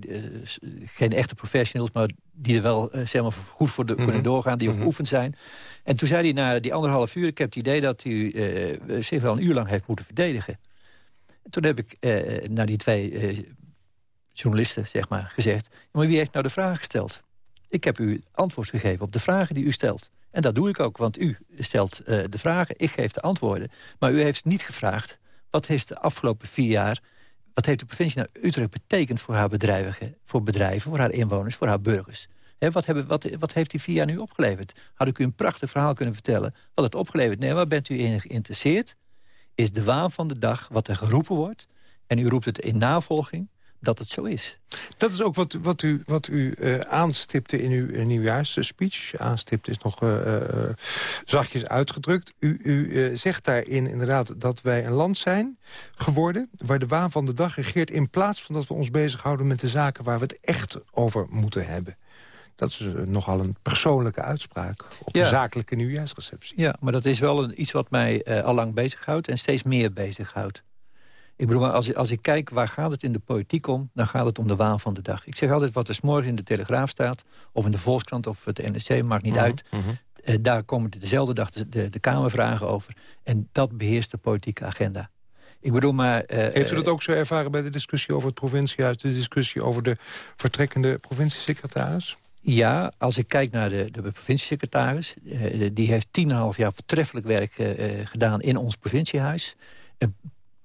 geen echte professionals... maar die er wel zeg maar, goed voor de, kunnen mhm. doorgaan, die mm geoefend zijn. En toen zei hij na die anderhalf uur... ik heb het idee dat u zich wel een uur lang heeft moeten verdedigen. En toen heb ik naar die twee journalisten zeg maar, gezegd... maar wie heeft nou de vraag gesteld? Ik heb u antwoord gegeven op de vragen die u stelt. En dat doe ik ook, want u stelt uh, de vragen, ik geef de antwoorden. Maar u heeft niet gevraagd, wat heeft de afgelopen vier jaar... wat heeft de provincie nou Utrecht betekend voor haar bedrijven, voor bedrijven, voor haar inwoners, voor haar burgers? Wat, hebben, wat, wat, heeft die vier jaar nu opgeleverd? Had ik u een prachtig verhaal kunnen vertellen wat het opgeleverd? Nee, waar bent u in geïnteresseerd? Is de waan van de dag wat er geroepen wordt... en u roept het in navolging dat het zo is. Dat is ook wat, wat u, wat u uh, aanstipte in uw nieuwjaarsspeech. Aanstipte is nog uh, zachtjes uitgedrukt. U, u zegt daarin inderdaad dat wij een land zijn geworden... waar de waan van de dag regeert... in plaats van dat we ons bezighouden met de zaken... waar we het echt over moeten hebben. Dat is nogal een persoonlijke uitspraak op een zakelijke nieuwjaarsreceptie. Ja, maar dat is wel een, iets wat mij uh, allang bezighoudt en steeds meer bezighoudt. Ik bedoel, als, als ik kijk waar gaat het in de politiek om... dan gaat het om de waan van de dag. Ik zeg altijd wat er morgen in de Telegraaf staat... of in de Volkskrant of het NRC, maakt niet mhm, uit. Mhm. Eh, daar komen dezelfde dag de, de, de, Kamervragen over. En dat beheerst de politieke agenda. Ik bedoel maar... Uh, Heeft u dat ook zo ervaren bij de discussie over het provinciehuis... de discussie over de vertrekkende provinciesecretaris? Ja, als ik kijk naar de, de provinciesecretaris... Uh, die heeft 10,5 jaar voortreffelijk werk gedaan in ons provinciehuis. Een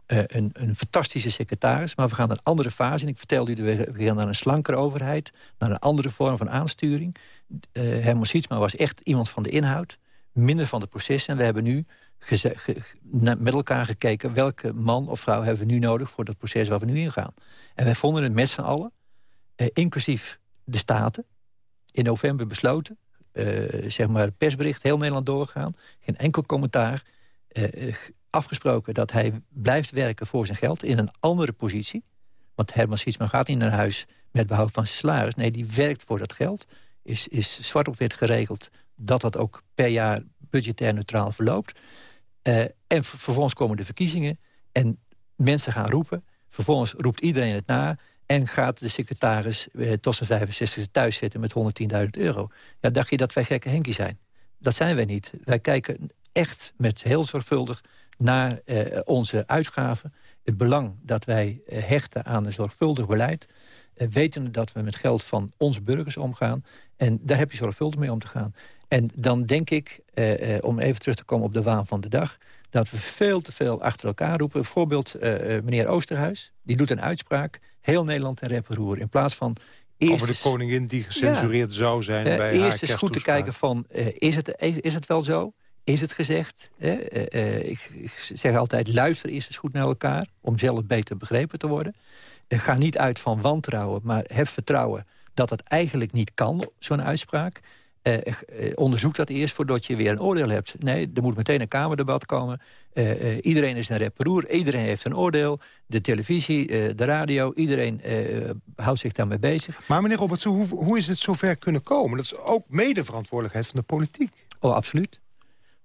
uh, een, een, fantastische secretaris. Maar we gaan een andere fase in. Ik vertelde u, we gaan naar een slankere overheid. Naar een andere vorm van aansturing. Uh, Herman Sietsma was echt iemand van de inhoud. Minder van de processen. En we hebben nu met elkaar gekeken... welke man of vrouw hebben we nu nodig voor dat proces waar we nu in gaan. En wij vonden het met z'n allen, uh, inclusief de Staten... in november besloten, zeg maar persbericht, heel Nederland doorgegaan. Geen enkel commentaar afgesproken dat hij blijft werken voor zijn geld... in een andere positie. Want Herman Sietsma gaat niet naar huis met behoud van zijn salaris. Nee, die werkt voor dat geld. Is, is zwart op wit geregeld dat dat ook per jaar budgetair neutraal verloopt. Uh, en vervolgens komen de verkiezingen en mensen gaan roepen. Vervolgens roept iedereen het na en gaat de secretaris uh, tot zijn 65 thuis zitten met 110.000 euro. Ja, dacht je dat wij gekke Henkie zijn? Dat zijn wij niet. Wij kijken echt met heel zorgvuldig naar uh, onze uitgaven. Het belang dat wij uh, hechten aan een zorgvuldig beleid. Uh, wetende dat we met geld van onze burgers omgaan. En daar heb je zorgvuldig mee om te gaan. En dan denk ik, om even terug te komen op de waan van de dag... dat we veel te veel achter elkaar roepen. Bijvoorbeeld meneer Oosterhuis, die doet een uitspraak... heel Nederland en reparoer. In plaats van Eerst Over de koningin die gecensureerd zou zijn bij eerst haar Eerst is goed te kijken van, is, het, is het wel zo? Is het gezegd. Hè? Eh, eh, ik, ik, zeg altijd, luister eerst eens goed naar elkaar... om zelf beter begrepen te worden. Uh, ga niet uit van wantrouwen, maar heb vertrouwen... dat het eigenlijk niet kan, zo'n uitspraak. onderzoek dat eerst voordat je weer een oordeel hebt. Nee, er moet meteen een Kamerdebat komen. iedereen is een reparoer, iedereen heeft een oordeel. De televisie, de radio, iedereen houdt zich daarmee bezig. Maar meneer Roberts, hoe, hoe is het zover kunnen komen? Dat is ook mede verantwoordelijkheid van de politiek. Oh, absoluut.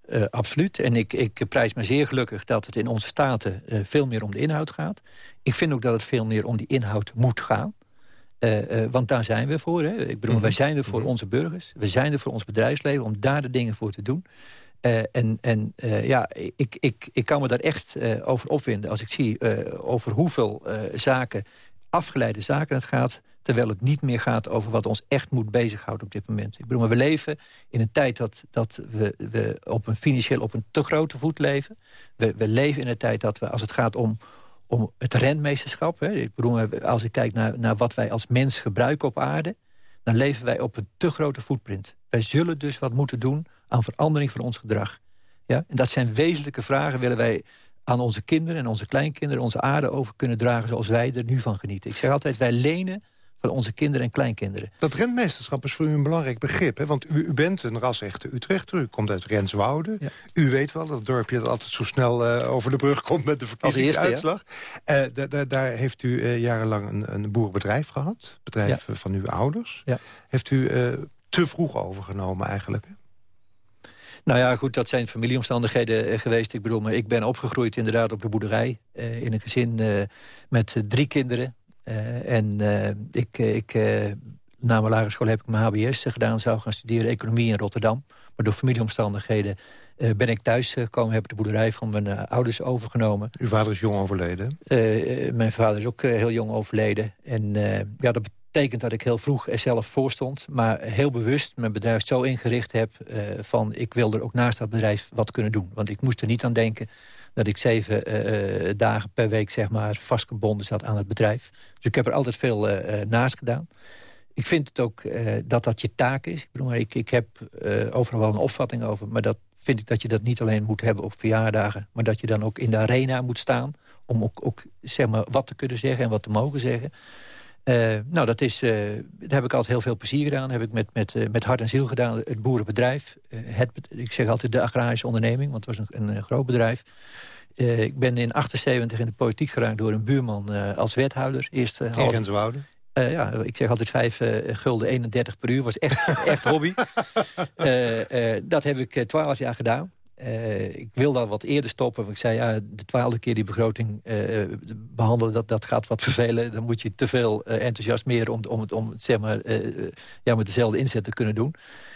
Uh, absoluut. En ik, ik prijs me zeer gelukkig dat het in onze staten uh, veel meer om de inhoud gaat. Ik vind ook dat het veel meer om die inhoud moet gaan. Uh, want daar zijn we voor. Hè. Ik bedoel, wij mhm. zijn er voor mhm. onze burgers. We zijn er voor ons bedrijfsleven om daar de dingen voor te doen. en en ja, ik, ik, ik kan me daar echt over opwinden als ik zie over hoeveel zaken, afgeleide zaken het gaat terwijl het niet meer gaat over wat ons echt moet bezighouden op dit moment. Ik bedoel, we leven in een tijd dat, dat we, we op een financieel op een te grote voet leven. We, we leven in een tijd dat we, als het gaat om, om het rentmeesterschap... Hè, ik bedoel, als ik kijk naar, naar wat wij als mens gebruiken op aarde... dan leven wij op een te grote footprint. Wij zullen dus wat moeten doen aan verandering van ons gedrag. Ja? En dat zijn wezenlijke vragen, willen wij aan onze kinderen en onze kleinkinderen... onze aarde over kunnen dragen zoals wij er nu van genieten. Ik zeg altijd, wij lenen onze kinderen en kleinkinderen. Dat rentmeesterschap is voor u een belangrijk begrip. Hè? Want u, u bent een ras-echte Utrechter. U komt uit Renswoude. U weet wel dat het dorpje dat altijd zo snel uh, over de brug komt... met de verkiezingsuitslag. Uh, daar heeft u uh, jarenlang een, een boerenbedrijf gehad. Bedrijf van uw ouders. Heeft u te vroeg overgenomen eigenlijk? Nou ja, goed, dat zijn familieomstandigheden geweest. Ik bedoel, ik ben opgegroeid inderdaad op de boerderij. in een gezin met drie kinderen. Eh, en eh, ik, eh, ik na mijn lagere school heb ik mijn HBS gedaan. Zou gaan studeren economie in Rotterdam. Maar door familieomstandigheden ben ik thuis gekomen. Heb de boerderij van mijn ouders overgenomen. Uw vader is jong overleden? mijn vader is ook heel jong overleden. En ja, dat betekent dat ik heel vroeg er zelf voor stond. Maar heel bewust mijn bedrijf zo ingericht heb... van ik wil er ook naast dat bedrijf wat kunnen doen. Want ik moest er niet aan denken dat ik zeven uh, dagen per week zeg maar, vastgebonden zat aan het bedrijf. Dus ik heb er altijd veel uh, naast gedaan. Ik vind het ook dat dat je taak is. Ik, bedoel, ik, ik heb overal wel een opvatting over... maar dat vind ik dat je dat niet alleen moet hebben op verjaardagen... maar dat je dan ook in de arena moet staan om ook, ook zeg maar, wat te kunnen zeggen en wat te mogen zeggen. Uh, nou, dat is, uh, daar heb ik altijd heel veel plezier gedaan. Dat heb ik met, met, uh, met hart en ziel gedaan. Het boerenbedrijf. het, ik zeg altijd de agrarische onderneming, want het was een, een, groot bedrijf. ik ben in 78 in de politiek geraakt door een buurman als wethouder. Eerst, Renswoude? ja, ik zeg altijd 5 gulden 31 per uur. was echt, echt hobby. dat heb ik 12 jaar gedaan. Uh, ik wil daar wat eerder stoppen. Want ik zei, ja, de twaalfde keer die begroting uh, behandelen... Dat, dat gaat wat vervelen. Dan moet je te veel uh, enthousiasmeren om, om, het, om het zeg maar, ja, met dezelfde inzet te kunnen doen.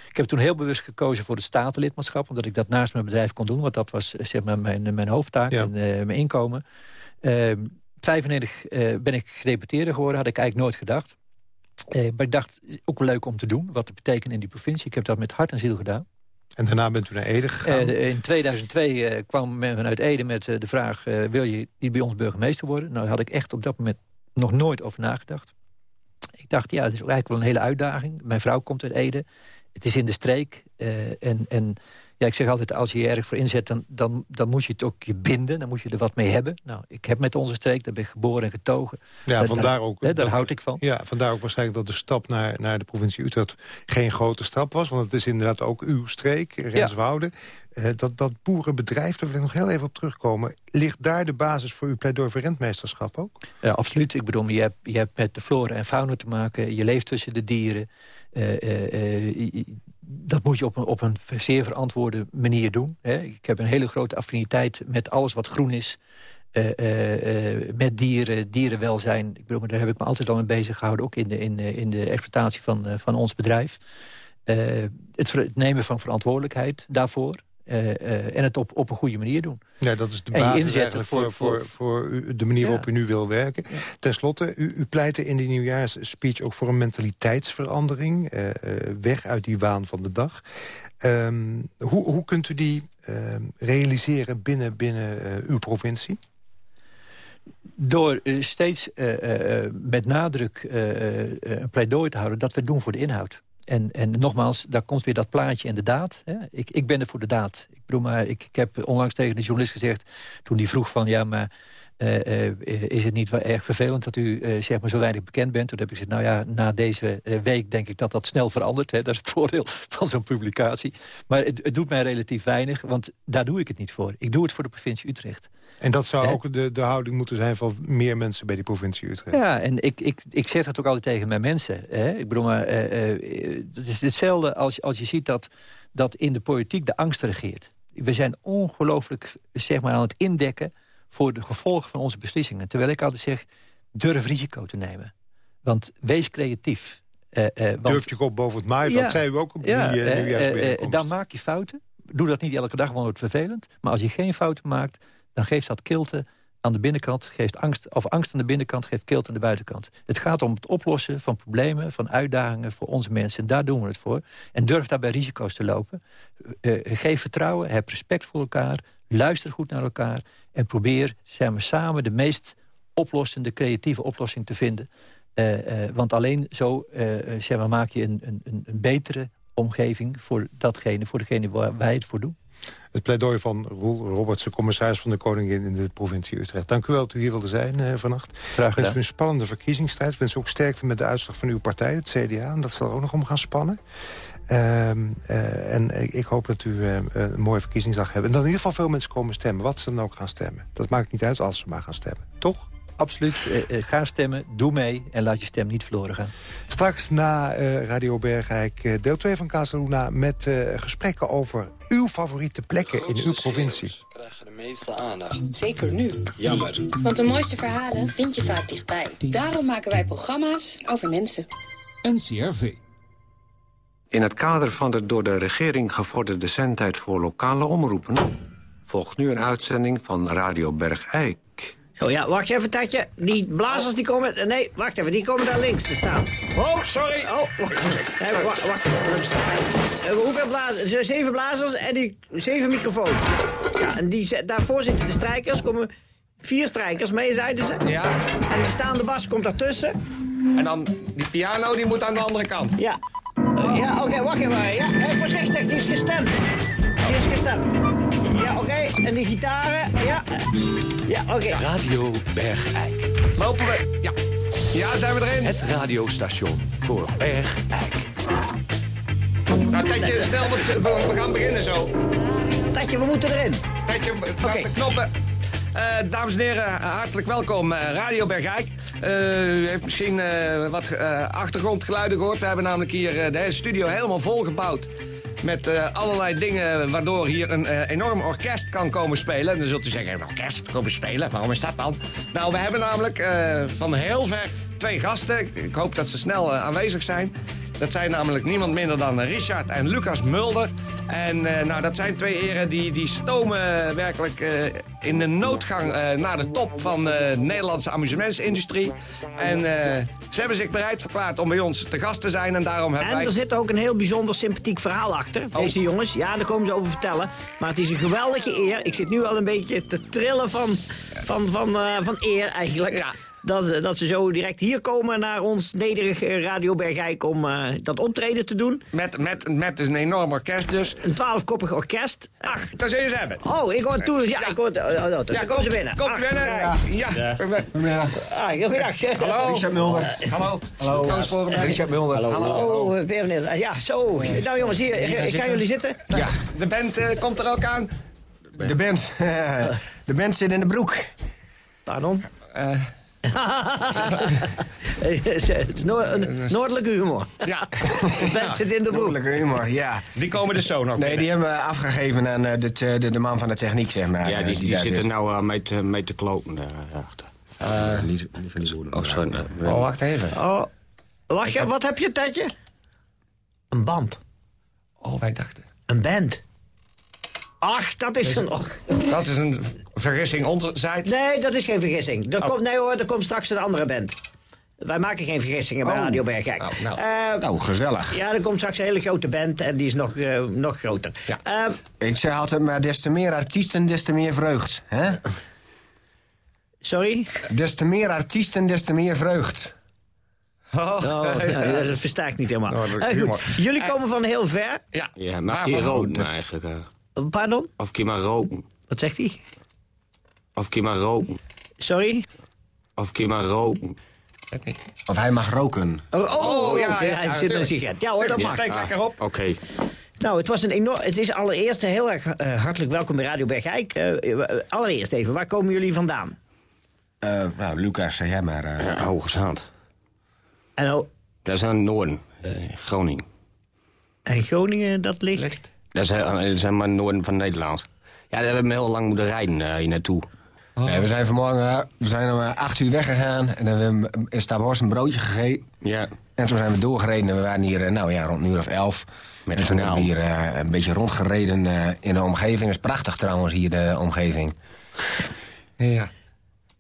Ik heb toen heel bewust gekozen voor het statenlidmaatschap... omdat ik dat naast mijn bedrijf kon doen. Want dat was zeg maar, mijn, mijn hoofdtaak en mijn inkomen. 95 ehm, ben ik gedeputeerde geworden. Had ik eigenlijk nooit gedacht. maar ik dacht, ook leuk om te doen. Wat het betekent in die provincie. Ik heb dat met hart en ziel gedaan. En daarna bent u naar Ede gegaan? Uh, in 2002 uh, kwam men vanuit Ede met uh, de vraag... wil je niet bij ons burgemeester worden? Nou, had ik echt op dat moment nog nooit over nagedacht. Ik dacht, ja, het is eigenlijk wel een hele uitdaging. Mijn vrouw komt uit Ede. Het is in de streek. en, en ja, ik zeg altijd, als je je erg voor inzet, dan, dan, dan moet je het ook je binden. Dan moet je er wat mee hebben. Nou, ik heb met onze streek, daar ben ik geboren en getogen. Ja, vandaar ook. Hè, daar houd ik van. Ja, vandaar ook waarschijnlijk dat de stap naar, naar de provincie Utrecht geen grote stap was. Want het is inderdaad ook uw streek, Renswoude. Ja. Uh, dat, dat boerenbedrijf, daar wil ik nog heel even op terugkomen. Ligt daar de basis voor uw pleidooi voor rentmeesterschap ook? Ja, absoluut. Ik bedoel, je hebt, je hebt met de flora en fauna te maken. Je leeft tussen de dieren. Uh, uh, dat moet je op een, op een zeer verantwoorde manier doen. Hè. Ik heb een hele grote affiniteit met alles wat groen is. Uh, uh, uh, met dieren, dierenwelzijn. Ik bedoel, daar heb ik me altijd al mee bezig gehouden. Ook in de, in, in de exploitatie van, van ons bedrijf. Het, het, nemen van verantwoordelijkheid daarvoor. En het op, op een goede manier doen. Ja, dat is de basis eigenlijk voor, voor, voor, de manier waarop u nu wil werken. Ten slotte, u, u pleitte in die nieuwjaarsspeech ook voor een mentaliteitsverandering. Uh, weg uit die waan van de dag. Um, hoe, hoe kunt u die uh, realiseren binnen, binnen uw provincie? Door steeds met nadruk een pleidooi te houden... dat we het doen voor de inhoud. En, en nogmaals, daar komt weer dat plaatje en de daad. Hè. Ik, ik ben er voor de daad. Ik bedoel, maar ik, ik heb onlangs tegen de journalist gezegd... toen die vroeg van, ja, maar uh, uh, is het niet wel erg vervelend dat u uh, zeg maar zo weinig bekend bent? Toen heb ik gezegd, nou ja, na deze week denk ik dat dat snel verandert. Hè? Dat is het voordeel van zo'n publicatie. Maar het, het, doet mij relatief weinig, want daar doe ik het niet voor. Ik doe het voor de provincie Utrecht. En dat zou ook de, de houding moeten zijn van meer mensen bij die provincie Utrecht? Ja, en ik, ik, ik zeg dat ook altijd tegen mijn mensen. Hè? Ik bedoel, maar, het is hetzelfde als, als je ziet dat, dat in de politiek de angst regeert. We zijn ongelooflijk zeg maar, aan het indekken voor de gevolgen van onze beslissingen. Terwijl ik altijd zeg, durf risico te nemen. Want wees creatief. Uh, uh, want, Durf je op boven het maaien, dat zei u ook op ja, die uh, nieuwjaarsbijeenkomst. Dan maak je fouten. Doe dat niet elke dag, want het vervelend. Maar als je geen fouten maakt, dan geeft dat kilte aan de binnenkant, geeft angst, of angst aan de binnenkant geeft kilte aan de buitenkant. Het gaat om het oplossen van problemen, van uitdagingen voor onze mensen. En daar doen we het voor. En durf daarbij risico's te lopen. geef vertrouwen, heb respect voor elkaar, luister goed naar elkaar... en probeer samen de meest oplossende, creatieve oplossing te vinden. Uh, uh, want alleen zo uh, zeg maar, maak je een, een, een betere omgeving voor datgene, voor degene waar wij het voor doen. Het pleidooi van Roel Robertsen, commissaris van de Koningin in de provincie Utrecht. Dank u wel dat u hier wilde zijn uh, vannacht. Graag gedaan. Ik wens u een spannende verkiezingsstrijd. Ik wens u ook sterkte met de uitslag van uw partij, het CDA. En dat zal er ook nog om gaan spannen. Um, uh, en ik hoop dat u uh, een mooie verkiezingsdag hebt. En dat in ieder geval veel mensen komen stemmen. Wat ze dan ook gaan stemmen. Dat maakt niet uit als ze maar gaan stemmen. Toch? Absoluut. Uh, ga stemmen, doe mee en laat je stem niet verloren gaan. Straks na Radio Bergijk deel 2 van Casaluna... met gesprekken over uw favoriete plekken in uw provincie. krijgen de meeste aandacht. Zeker nu. Jammer. Want de mooiste verhalen vind je vaak dichtbij. Daarom maken wij programma's over mensen. NCRV. In het kader van de door de regering gevorderde zendtijd voor lokale omroepen... volgt nu een uitzending van Radio Bergijk. Zo, ja, wacht even, Tatje. Die blazers die komen... Nee, wacht even, die komen daar links te staan. Oh, sorry. Oh, wacht. Nee, wacht, wacht uh, hoeveel blazers? Zeven blazers en die zeven microfoons. Ja, en die, daarvoor zitten de strijkers. komen vier strijkers mee, zeiden ze. Ja. En de staande bas komt daartussen. En dan die piano, die moet aan de andere kant. Ja. Ja, oké, wacht even. Ja, voorzichtig, die is gestemd. Die is gestemd. Ja, oké. En de gitaren, ja. Ja, oké. Radio Bergijk. Lopen we? Ja. Ja, zijn we erin? Het radiostation voor Bergijk. Nou, Tetje, snel, want we, we gaan beginnen zo. Tetje, we moeten erin. Tetje, okay. de knoppen. Uh, dames en heren, hartelijk welkom. Uh, Radio Bergijk. Uh, u heeft misschien wat achtergrondgeluiden gehoord. We hebben namelijk hier de studio helemaal volgebouwd. Met allerlei dingen waardoor hier een enorm orkest kan komen spelen. En dan zult u zeggen, een orkest komen spelen? Waarom is dat dan? Nou, we hebben namelijk van heel ver twee gasten. Ik hoop dat ze snel aanwezig zijn. Dat zijn namelijk niemand minder dan Richard en Lucas Mulder. En uh, nou, dat zijn twee heren die, die stomen werkelijk uh, in de noodgang uh, naar de top van de Nederlandse amusementsindustrie. En ze hebben zich bereid verklaard om bij ons te gast te zijn. En daarom hebben en wij... er zit ook een heel bijzonder sympathiek verhaal achter. Oh. Deze jongens, ja, daar komen ze over vertellen. Maar het is een geweldige eer. Ik zit nu al een beetje te trillen van, van, van, van eer eigenlijk. Ja dat, dat ze zo direct hier komen naar ons nederig Radio Bergijk om uh, dat optreden te doen. Met, met, met een enorm orkest dus. Een twaalfkoppig orkest. Ach, daar zul je ze hebben. Oh, ik hoor toe. Ja, ja. ik hoor... Oh, oh, ja, kom ze binnen. Kom binnen. Ja. Ja. Ah, goeiedag. Hallo. Richard Mulder. Hallo. Hallo. Richard Mulder. Hallo. Hallo. Oh, Hallo. Ja, zo. Nou jongens, hier. Ik ga jullie zitten. Ja, de band uh, komt er ook aan. De band. de band zit in de broek. Pardon? Uh, het is no een noordelijke humor. Ja. Het zit in de broek. Noordelijke humor, ja. Die komen de zo nog Nee, die hebben we afgegeven aan de, de, de, man van de techniek, zeg maar. Ja, die, die, die zitten nou uh, mee, te, mee te kloten daarachter. Uh, niet, niet van die boeren. Oh, sorry. Uh, oh, wacht even. Oh, wacht, heb... wat heb je, Tetje? Een band. Oh, wij dachten. Een band. Ach, dat is een... Dat is een vergissing onderzijds? Nee, dat is geen vergissing. Er oh. komt, nee hoor, er komt straks een andere band. Wij maken geen vergissingen bij oh. Radio Bergijk. Oh, nou. Uh, nou, gezellig. Ja, er komt straks een hele grote band en die is nog, uh, nog groter. Ja. Uh, Ik zeg altijd maar, des te meer artiesten, des te meer vreugd. Hè? Sorry? Des te meer artiesten, des te meer vreugd. Oh, ja, dat versta ik niet helemaal. Oh, Jullie komen van heel ver. Ja, ja maar hier eigenlijk. Pardon? Of keer maar roken. Wat zegt hij? Of keer maar roken. Sorry? Of keer maar roken. Of hij mag roken. Oh, oh, oh ja, ja, hij zit met een sigaret. Ja hoor, dat mag. Steek lekker op. Oké. Okay. Nou, het, was een enorm, het is allereerst heel erg uh, hartelijk welkom bij Radio Bergijk. Uh, allereerst even, waar komen jullie vandaan? Uh, nou, Lucas, zeg jij maar. Uh, ja, Hogezaand. En oh... Dat is aan het noorden, Groningen. En Groningen, dat ligt? ligt. Dat is, dat is helemaal noorden van Nederland. Ja, daar hebben we heel lang moeten rijden hier naartoe. Oh. we zijn vanmorgen we zijn om acht uur weggegaan en dan hebben we in Stabhorst een broodje gegeten. Ja. En toen zijn we doorgereden en we waren hier nou, ja, rond een uur of elf. Met en toen hebben we hier uh, een beetje rondgereden uh, in de omgeving. Het is prachtig trouwens hier, de omgeving. Ja.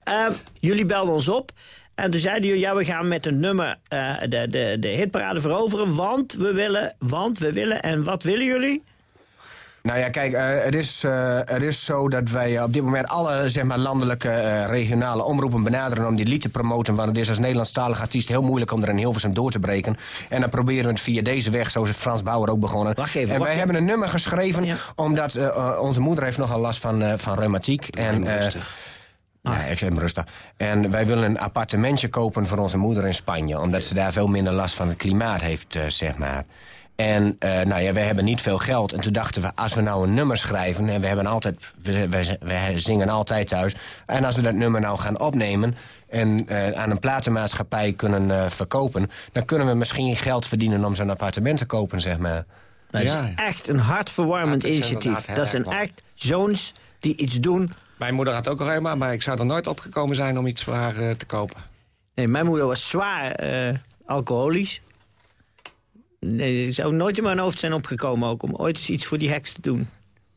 Uh, jullie belden ons op. En toen zeiden jullie, ja, we gaan met een nummer uh, de, de, de hitparade veroveren. Want we willen, want we willen. En wat willen jullie? Nou ja, kijk, uh, het, is, uh, het is zo dat wij op dit moment alle zeg maar, landelijke uh, regionale omroepen benaderen om die lied te promoten. Want het is als Nederlandstalige artiest heel moeilijk om er in Hilversum door te breken. En dan proberen we het via deze weg, zoals Frans Bauer ook begonnen. Wacht even, en wij hebben een nummer geschreven, ja. omdat onze moeder heeft nogal last van, van reumatiek. En, Ah. Ja, ik hem rustig. En wij willen een appartementje kopen voor onze moeder in Spanje. Omdat ze daar veel minder last van het klimaat heeft, zeg maar. En uh, nou ja, we hebben niet veel geld. En toen dachten we, als we nou een nummer schrijven... en we, hebben altijd, we, we, we zingen altijd thuis... en als we dat nummer nou gaan opnemen... en uh, aan een platenmaatschappij kunnen uh, verkopen... dan kunnen we misschien geld verdienen om zo'n appartement te kopen, zeg maar. Dat is echt een hartverwarmend ja, initiatief. Dat zijn echt zoons die iets doen... Mijn moeder had ook al helemaal, maar ik zou er nooit opgekomen zijn om iets voor haar te kopen. Nee, mijn moeder was zwaar alcoholisch. Nee, het zou nooit in mijn hoofd zijn opgekomen ook om ooit eens iets voor die heks te doen.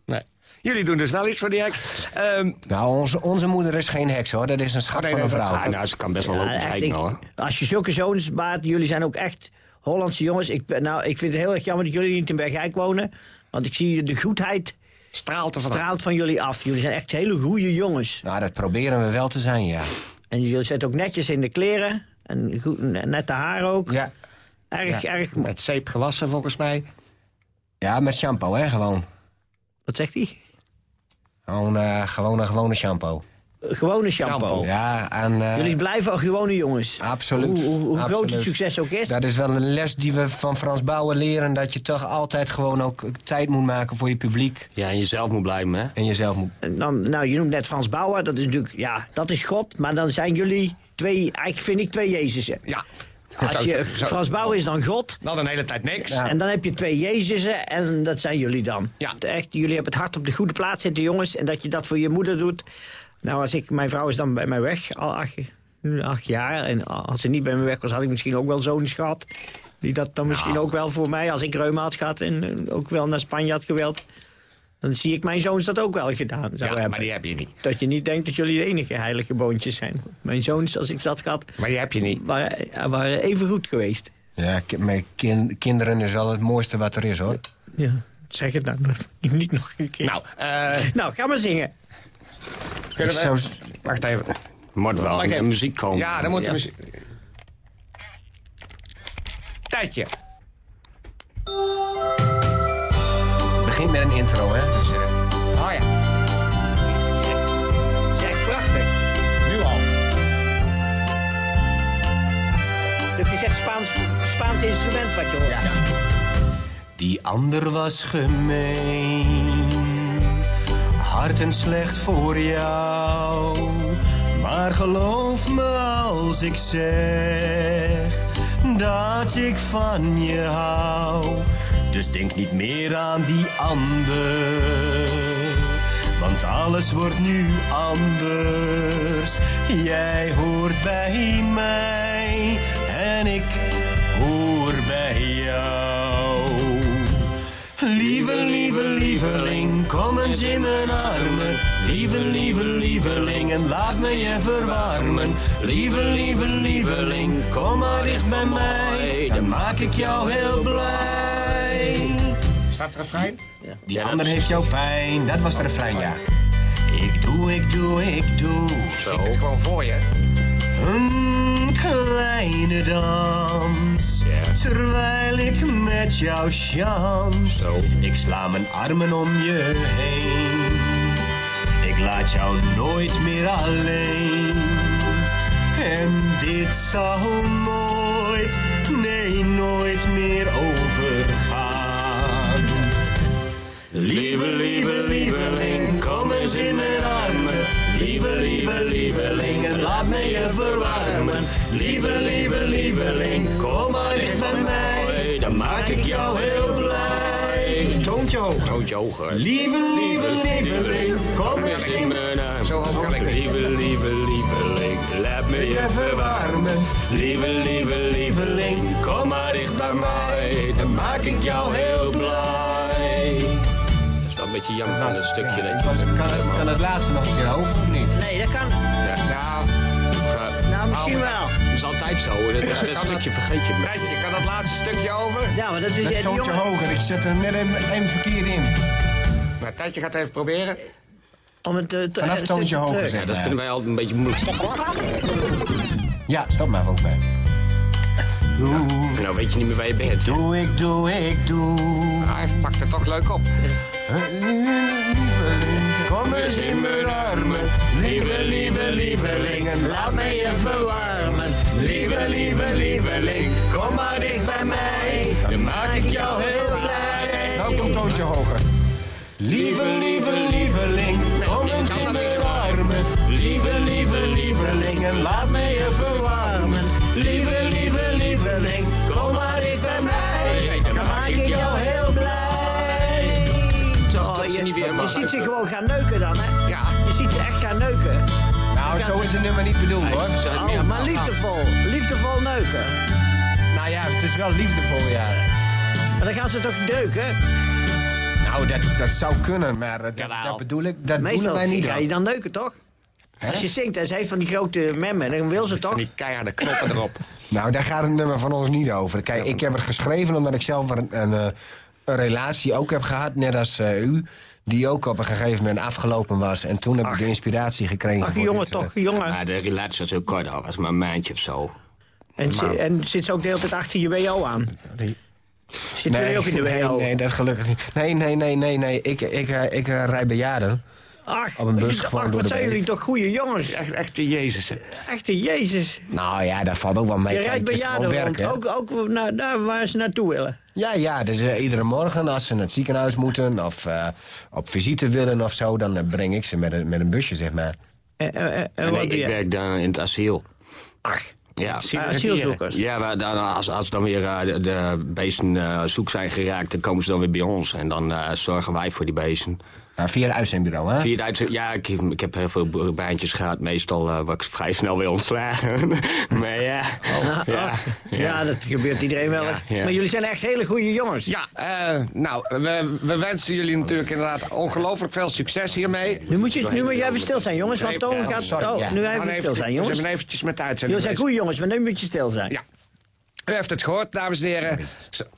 Nee. Jullie doen dus wel iets voor die heks. Um, nou, onze, onze moeder is geen heks hoor. Dat is een schat nee, van een vrouw. Ja, nou, ze kan best wel ja, lopen hoor. Als je zulke zoons baat, jullie zijn ook echt Hollandse jongens. Ik, nou, ik vind het heel erg jammer dat jullie niet in Bergijk wonen. Want ik zie de goedheid straalt, er straalt van jullie af. Jullie zijn echt hele goede jongens. Nou, dat proberen we wel te zijn, ja. En jullie zitten ook netjes in de kleren. En goed, net de haar ook. Ja. Erg, ja, erg... Met zeep gewassen, volgens mij. Ja, met shampoo, hè, gewoon. Wat zegt hij? Gewoon, eh, gewoon een gewone shampoo. Gewone shampoo. Ja, en... eh, Jullie blijven gewone jongens. Absoluut. Hoe, hoe, hoe groot het succes ook is. Dat is wel een les die we van Frans Bauer leren. Dat je toch altijd gewoon ook tijd moet maken voor je publiek. Ja, en jezelf moet blijven, hè? En jezelf moet... En Dan, nou, je noemt net Frans Bauer. Dat is natuurlijk, ja, dat is God. Maar dan zijn jullie twee, eigenlijk vind ik twee Jezusen. Ja. Als je, Frans Bauer is dan God. Dan een hele tijd niks. En dan heb je twee Jezusen en dat zijn jullie dan. Ja. Echt, jullie hebben het hart op de goede plaats zitten, jongens. En dat je dat voor je moeder doet. Nou, als ik, mijn vrouw is dan bij mij weg, al acht, nu acht jaar. En als ze niet bij me weg was, had ik misschien ook wel zoons gehad. Die dat dan misschien Nou. ook wel voor mij, als ik reuma had gehad en ook wel naar Spanje had gewild. Dan zie ik mijn zoons dat ook wel gedaan zou Ja, hebben. maar die heb je niet. Dat je niet denkt dat jullie de enige heilige boontjes zijn. Mijn zoons, als ik dat had, Maar die heb je niet. waren, waren even goed geweest. Ja, met kin- kinderen is wel het mooiste wat er is, hoor. Ja, zeg het nou nog, niet nog een keer. Nou, eh... Nou, ga maar zingen. Kunnen we... zou- Wacht even. Moet wel even. muziek komen. Ja, dan moet de muziek... Tijdje. Begint met een intro, hè. Dus, eh, Oh ja. Zeg, prachtig. Nu al. Dat is echt Spaans, Spaans instrument wat je hoort. Die ander was gemeen, hard en slecht voor jou. Maar geloof me als ik zeg dat ik van je hou. Dus denk niet meer aan die ander, want alles wordt nu anders. Jij hoort bij mij en ik hoor bij jou. Lieve, lieve, lieveling, kom eens in mijn armen. Lieve, lieve, lieveling, en laat me je verwarmen. Lieve, lieve, lieveling, kom maar dicht bij mij. Dan maak ik jou heel blij. Het refrein? Die ander heeft jouw pijn, dat was de refrein, ja. Ik doe, ik doe, ik doe. Zo. Het gewoon voor je. Een kleine dans, terwijl ik met jou chans. Ik sla mijn armen om je heen. Ik laat jou nooit meer alleen. En dit zal nooit, nee nooit meer overgaan. Lieve, lieve, lieveling, kom eens in mijn armen. Lieve, lieve, lieveling, en laat me je verwarmen. Lieve, lieve, lieveling, kom maar dicht bij mij. Dan maak ik jou heel blij. Toontje hoog. Toontje hoger. Lieve, lieve, lieveling, kom eens in mijn armen. Zo hoog kan ik. Lieve, lieve, lieveling, laat me je verwarmen. Lieve, lieve, lieveling, kom maar dicht bij mij. Dan maak ik jou heel blij. Beetje jammer van het stukje. dat je- kan, het, kan het laatste nog een keer hoog of niet? Nee, dat kan. Ja. Nou, Nou, misschien wel. Dat is altijd zo. hoor. Dat, is, dat stukje vergeet je. Tijdje, je kan dat laatste stukje over. Ja, maar dat is... Het die toontje jongen- hoger, ik zet er net even, even verkeerd in. Nou, Tijdje gaat even proberen. Om het, te- Vanaf eh, toontje te- hoger, te- zeg Ja, dat maar. vinden wij altijd een beetje moeilijk. Ja, stop maar ook bij. Doe, Nou weet je niet meer waar je bent. doe ik, doe ik, doe. Hij pakt het toch leuk op. Lieveling, kom eens in mijn armen. Lieve, lieve, lieveling, en laat me je verwarmen. Lieve, lieve, lieveling, kom maar dicht bij mij. Dan maak ik jou heel blij. Nou komt toontje hoger. Lieve, lieve, lieveling, kom eens in mijn armen. Lieve, lieve, lieveling, en laat me je, ziet ze gewoon gaan neuken dan, hè? Ja. Je ziet ze echt gaan neuken. Nou, zo is het nummer niet bedoeld hoor. Oh, maar liefdevol. Liefdevol neuken. Nou ja, het is wel liefdevol, ja. Maar dan gaan ze toch neuken? Nou, dat, dat zou kunnen, maar eh, dat, dat bedoel ik, dat Meestal wij niet. ga je dan neuken, toch? Als je zingt en ze heeft van die grote memmen, dan wil ze toch? Die keiharde knoppen erop. Nou, daar gaat het nummer van ons niet over. Kijk, ik heb het geschreven omdat ik zelf een, een, eh, een relatie ook heb gehad, net als eh, u. Die ook op een gegeven moment afgelopen was. En toen heb ik de inspiratie gekregen. Ach, voor jongen, dit, eh, toch, jongen. Ja, de relatie was heel kort al. was maar een maandje of zo. En, en zit ze ook de hele tijd achter je WO aan? Zit nee, jij ook in de nee, WO? nee, dat gelukkig niet. Nee, nee, nee, nee, nee. Ik, ik, eh, ik, eh, rij bejaarden. Ach, op een bus ach, gewoon door wat de zijn jullie toch goede jongens. Echt, echte Jezus. Echte Jezus. Nou ja, dat valt ook wel mee. Je rijdt hè. ook, ook naar, daar waar ze naartoe willen. Ja, ja, dus eh, iedere morgen als ze naar het ziekenhuis moeten... of eh, op visite willen of zo... dan eh, breng ik ze met een, met een busje, zeg maar. En wat ik, werk dan in het asiel. Ach, Ja, asielzoekers. Ja, maar dan, als, als dan weer eh, de, de beesten eh, zoek zijn geraakt, dan komen ze dan weer bij ons. En dan eh, zorgen wij voor die beesten. Ja, via het uitzendbureau, hè? Via uitzend- ja, ik, ik heb heel veel baantjes gehad. Meestal uh, word ik vrij snel weer ontslagen. maar ja, Ah, ja, ja, dat gebeurt iedereen wel eens. ja. Maar jullie zijn echt hele goede jongens. Ja, eh, nou, we, we wensen jullie natuurlijk inderdaad ongelooflijk veel succes hiermee. Nu moet je, nu moet je even stil zijn, jongens. Want Toon gaat... Sorry, oh, ja. nu We even stil zijn, We jongens. zijn eventjes met de uitzending Jullie zijn goede jongens, maar nu moet je stil zijn. Ja. U heeft het gehoord, dames en heren.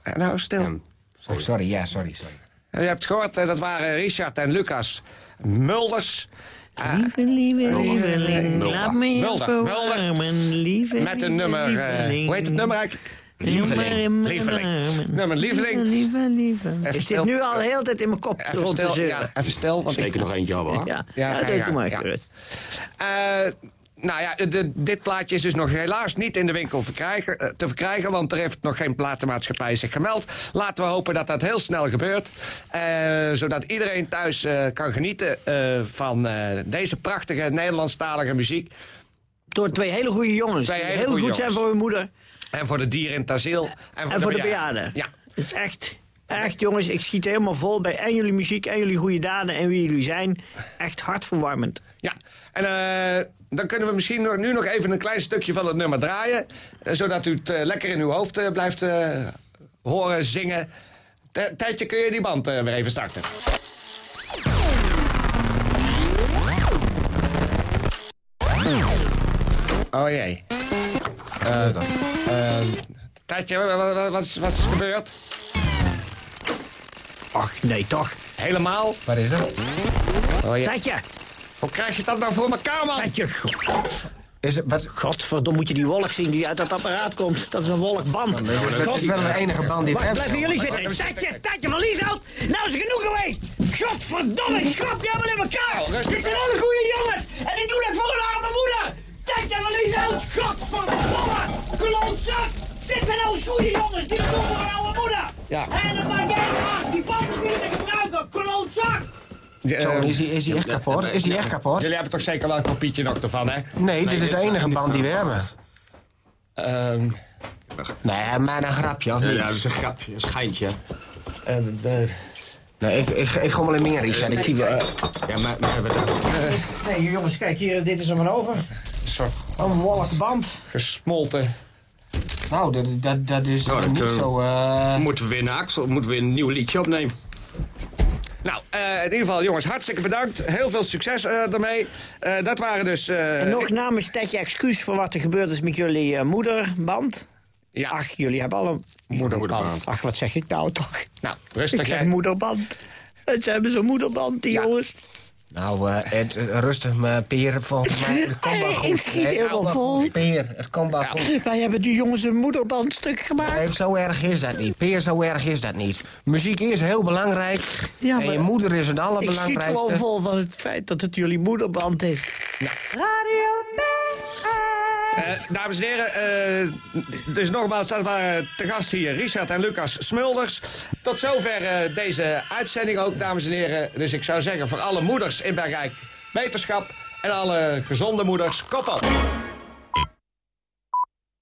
Eh, Nou, stil. Oh, sorry, ja, sorry, sorry. U hebt gehoord, eh, dat waren Richard en Lucas Mulders. Eh, Lieve, lieve, lieveling, Mulder. laat me je verwarmen, lieve, Met een nummer, eh, lieveling. hoe heet het nummer eigenlijk? Lieveling. Lieveling. Nummer Lieveling. Lieve, lieve. Ik zit nu al de hele tijd in mijn kop Even rond te stil, zeuren. ja, even stil. Want Steek ik- er nog eentje op, hoor. Ja, Ja, ja, ja, ja, maar ja. gerust. Nou ja, de, dit plaatje is dus nog helaas niet in de winkel verkrijgen, eh, te verkrijgen... want er heeft nog geen platenmaatschappij zich gemeld. Laten we hopen dat dat heel snel gebeurt. eh, zodat iedereen thuis eh, kan genieten eh, van eh, deze prachtige Nederlandstalige muziek. Door twee hele goede jongens. Twee die hele heel goed zijn voor hun moeder. En voor de dieren in het asiel. En voor, En voor de bejaarden. Ja. Het is echt, echt jongens, ik schiet helemaal vol bij en jullie muziek en jullie goede daden en wie jullie zijn. Echt hartverwarmend. Ja, en dan kunnen we misschien nu nog even een klein stukje van het nummer draaien. eh, zodat u het eh, lekker in uw hoofd eh, blijft horen zingen. Tijdje kun je die band weer even starten. Oh jee. Eh, Tijdje, wa- wa- wa- wat, is- wat is er gebeurd? Ach, nee toch. Helemaal? Waar is het? Oh. Tijdje. Hoe krijg je dat nou voor elkaar, man? Tijdje. Is het, wat? Godverdomme, moet je die wolk zien die uit dat apparaat komt. Dat is een wolkband. Dat is wel de enige band die heeft. blijven jullie zitten? Tijdje, tijdje, maar Lies uit. Nou is het genoeg geweest. Godverdomme, ik schrap je helemaal in elkaar. Dit zijn alle goede jongens. En ik doe dat voor een arme moeder. Tijdje, maar Lies uit. Godverdomme, klootzak. Dit zijn alle goede jongens. Die doen voor een oude moeder. Ja. En dan maak jij. Die band is niet te gebruiken. Klootzak. Zo, is hij, is hij echt kapot? Is hij echt kapot? Jullie hebben toch zeker wel een kopietje nog ervan, hè? Nee, dit is de enige band die we hebben. Ehm Nee, maar een grapje, of Ja, niet? ja, dat is een grapje, een schijntje. eh, de- Nee, ik, ik, ik ga wel in meer, Richard. Ik, eh, Ja, maar, maar we Nee, jongens, kijk hier. Dit is hem over. Zo, een wollige band. gesmolten. nou, dat, dat, dat is Nou, dat niet kunnen we- zo... eh, moeten we weer naar Axel, moeten we weer een nieuw liedje opnemen. Nou, eh, in ieder geval, jongens, hartstikke bedankt. Heel veel succes eh daarmee. Eh, dat waren dus... En nog namens Tetje excuus voor wat er gebeurd is met jullie moederband. Ja. Ach, jullie hebben al een moederband. Ach, wat zeg ik nou toch? Nou, Ik rustig, zeg hè? moederband. Ze hebben zo'n moederband, die Ja. jongens. Nou, eh, Ed, rustig, maar Peer, volgens mij, het komt wel Ik goed. schiet Nee, helemaal nou, wel vol. Peer, het komt wel goed. Wij hebben die jongens een moederband stuk gemaakt. Nee, zo erg is dat niet. Peer, zo erg is dat niet. Muziek is heel belangrijk. Ja, en je moeder is het Ik schiet allerbelangrijkste. gewoon vol van het feit dat het jullie moederband is. Eh, dames en heren, eh, dus nogmaals, dat waren te gast hier Richard en Lucas Smulders. Tot zover eh, deze uitzending ook, dames en heren. Dus ik zou zeggen voor alle moeders in Bergijk, beterschap. En alle gezonde moeders, kop op.